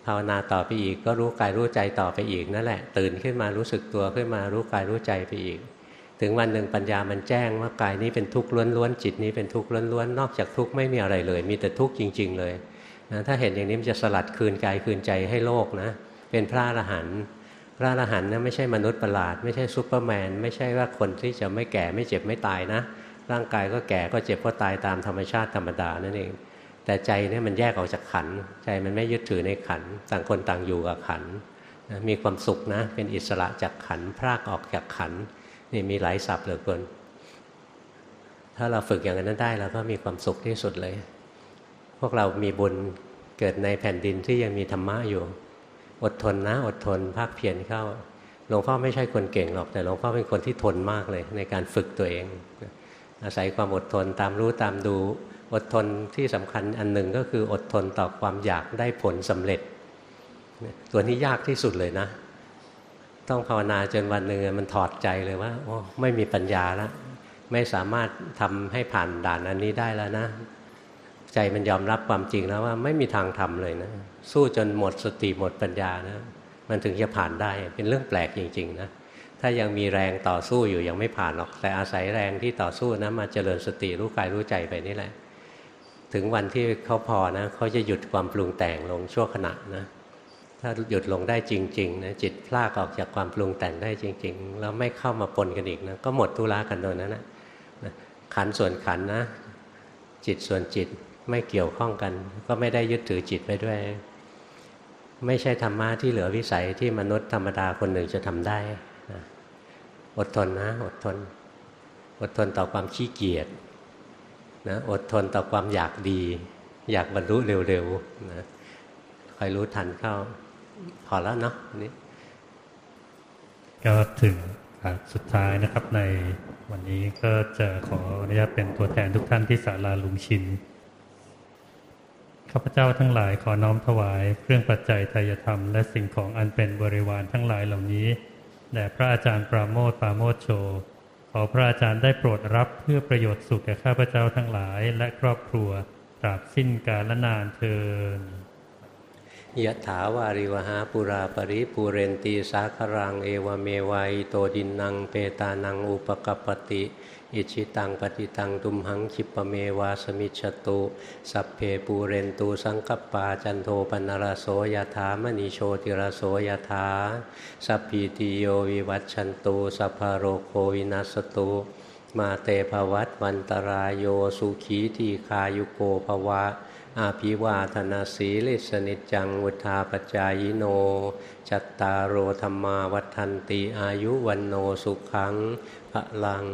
ภาวนาต่อไปอีก ก็รู้กายรู้ใจต่อไปอีกนั่นแหละ ตื่นขึ้นมารู้สึกตัวขึ้นมารู้กายรู้ใจไปอีก ถึงวันหนึ่งปัญญามันแจ้งว่ากายนี้เป็นทุกข์ล้วนๆจิตนี้เป็นทุกข์ล้วนๆนอกจากทุกข์ไม่มีอะไรเลย มีแต่ทุกข์จริง ๆ เลยนะถ้าเห็นอย่างนี้มันจะสลัดคืนกายคืนใจให้โลกนะเป็นพระอรหันต์พระอรหันต์นะไม่ใช่มนุษย์ประหลาด ไม่ใช่ซูเปอร์แมน ไม่ใช่ว่าคนที่จะไม่แก่ไม่เจ็บไม่ตายนะ ร่างกายก็แก่ก็เจ็บก็ตายตามธรรมชาติธรรมดานั่นเอง แต่ใจเนี่ยมันแยกออกจากขัน ใจมันไม่ยึดถือในขัน ต่างคนต่างอยู่กับขันมีความสุขนะ เป็นอิสระจากขันพรากออกจากขันนี่มีหลายศัพท์เหลือเกิน ถ้าเราฝึกอย่างนั้นได้เราก็มีความสุขที่สุดเลย พวกเรามีบุญเกิดในแผ่นดินที่ยังมีธรรมะอยู่ อดทนนะ อดทนภาคเพียรเข้าหลวงพ่อไม่ใช่คนเก่งหรอกแต่หลวงพ่อเป็นคนที่ทนมากเลย ในการฝึกตัวเอง อาศัยความอดทนตามรู้ตามดู อดทนที่สำคัญอันหนึ่งก็คืออดทนต่อความอยากได้ผลสำเร็จ ตัวนี้ยากที่สุดเลยนะ ต้องภาวนาจนวันหนึ่งมันถอดใจเลยว่าโอ้ไม่มีปัญญาแล้วไม่สามารถทำให้ผ่านด่านอันนี้ได้แล้วนะ ใจมันยอมรับความจริงแล้วว่าไม่มีทางทำเลยนะ สู้จนหมดสติหมดปัญญานะ มันถึงจะผ่านได้เป็นเรื่องแปลกจริงๆนะถ้ายังมีแรงต่อสู้อยู่ยังไม่ผ่านหรอก แต่อาศัยแรงที่ต่อสู้นะมาเจริญสติรู้กายรู้ใจไปนี่แหละ ถึงวันที่เขาพอนะเขาจะหยุดความปรุงแต่งลงชั่วขณะนะถ้าหยุดลงได้จริงๆนะจิตพลากออกจากความปรุงแต่งได้จริง ๆ แล้วไม่เข้ามาปนกันอีกนะก็หมดทุลากันโดยนั้นนะขันส่วนขันนะ จิตส่วนจิตไม่เกี่ยวข้องกัน ก็ไม่ได้ยึดถือจิตไปด้วย ไม่ใช่ธรรมะที่เหลือวิสัยที่มนุษย์ธรรมดาคนหนึ่งจะทำได้อดทนนะ อดทน อดทนต่อความขี้เกียจ นะอดทนต่อความอยากดี อยากบรรลุเร็วๆนะคอยรู้ทันเข้า พอแล้วเนาะนี่ก็ถึงสุดท้ายนะครับในวันนี้ก็จะขออนุญาตเป็นตัวแทนทุกท่านที่ศาลาลุงชินข้าพเจ้าทั้งหลายขอน้อมถวาย เครื่องปัจจัยทายธรรมและสิ่งของอันเป็นบริวารทั้งหลายเหล่านี้แด่พระอาจารย์ปราโมทปราโมทโช อพระอาจารย์ได้โปรดรับเพื่อประโยชน์สุขแก่ข้าพเจ้าทั้งหลายและครอบครัวตราบสิ้นกาลนานเทอญยะถาวาริวะหาปูรา ปะริปูเรนติ สาคะรังเอวะเมวะ อิโต ทินนังเปตานังอุปะกัปปะติ อิจฉิตังปัตถิตังตุมหัง ขิปปะเมวะ สะมิชฌะตุ สัพเพปูเรนตุ สังกัปปาจันโทปัณณะระโส ยะถา มะณิ โชติระโส ยะถาสัพพีติโยวิวัชชันตุ สัพพะโรโควินัสสะตุมาเตภวัตวันตรายโยสุขีทีคายุโกภวะ อาภิวาธนาสีลิสนิจังวุธาปจายโน จัตตารโอธรรมาวัฒนติอายุวันโนสุขังพระลัง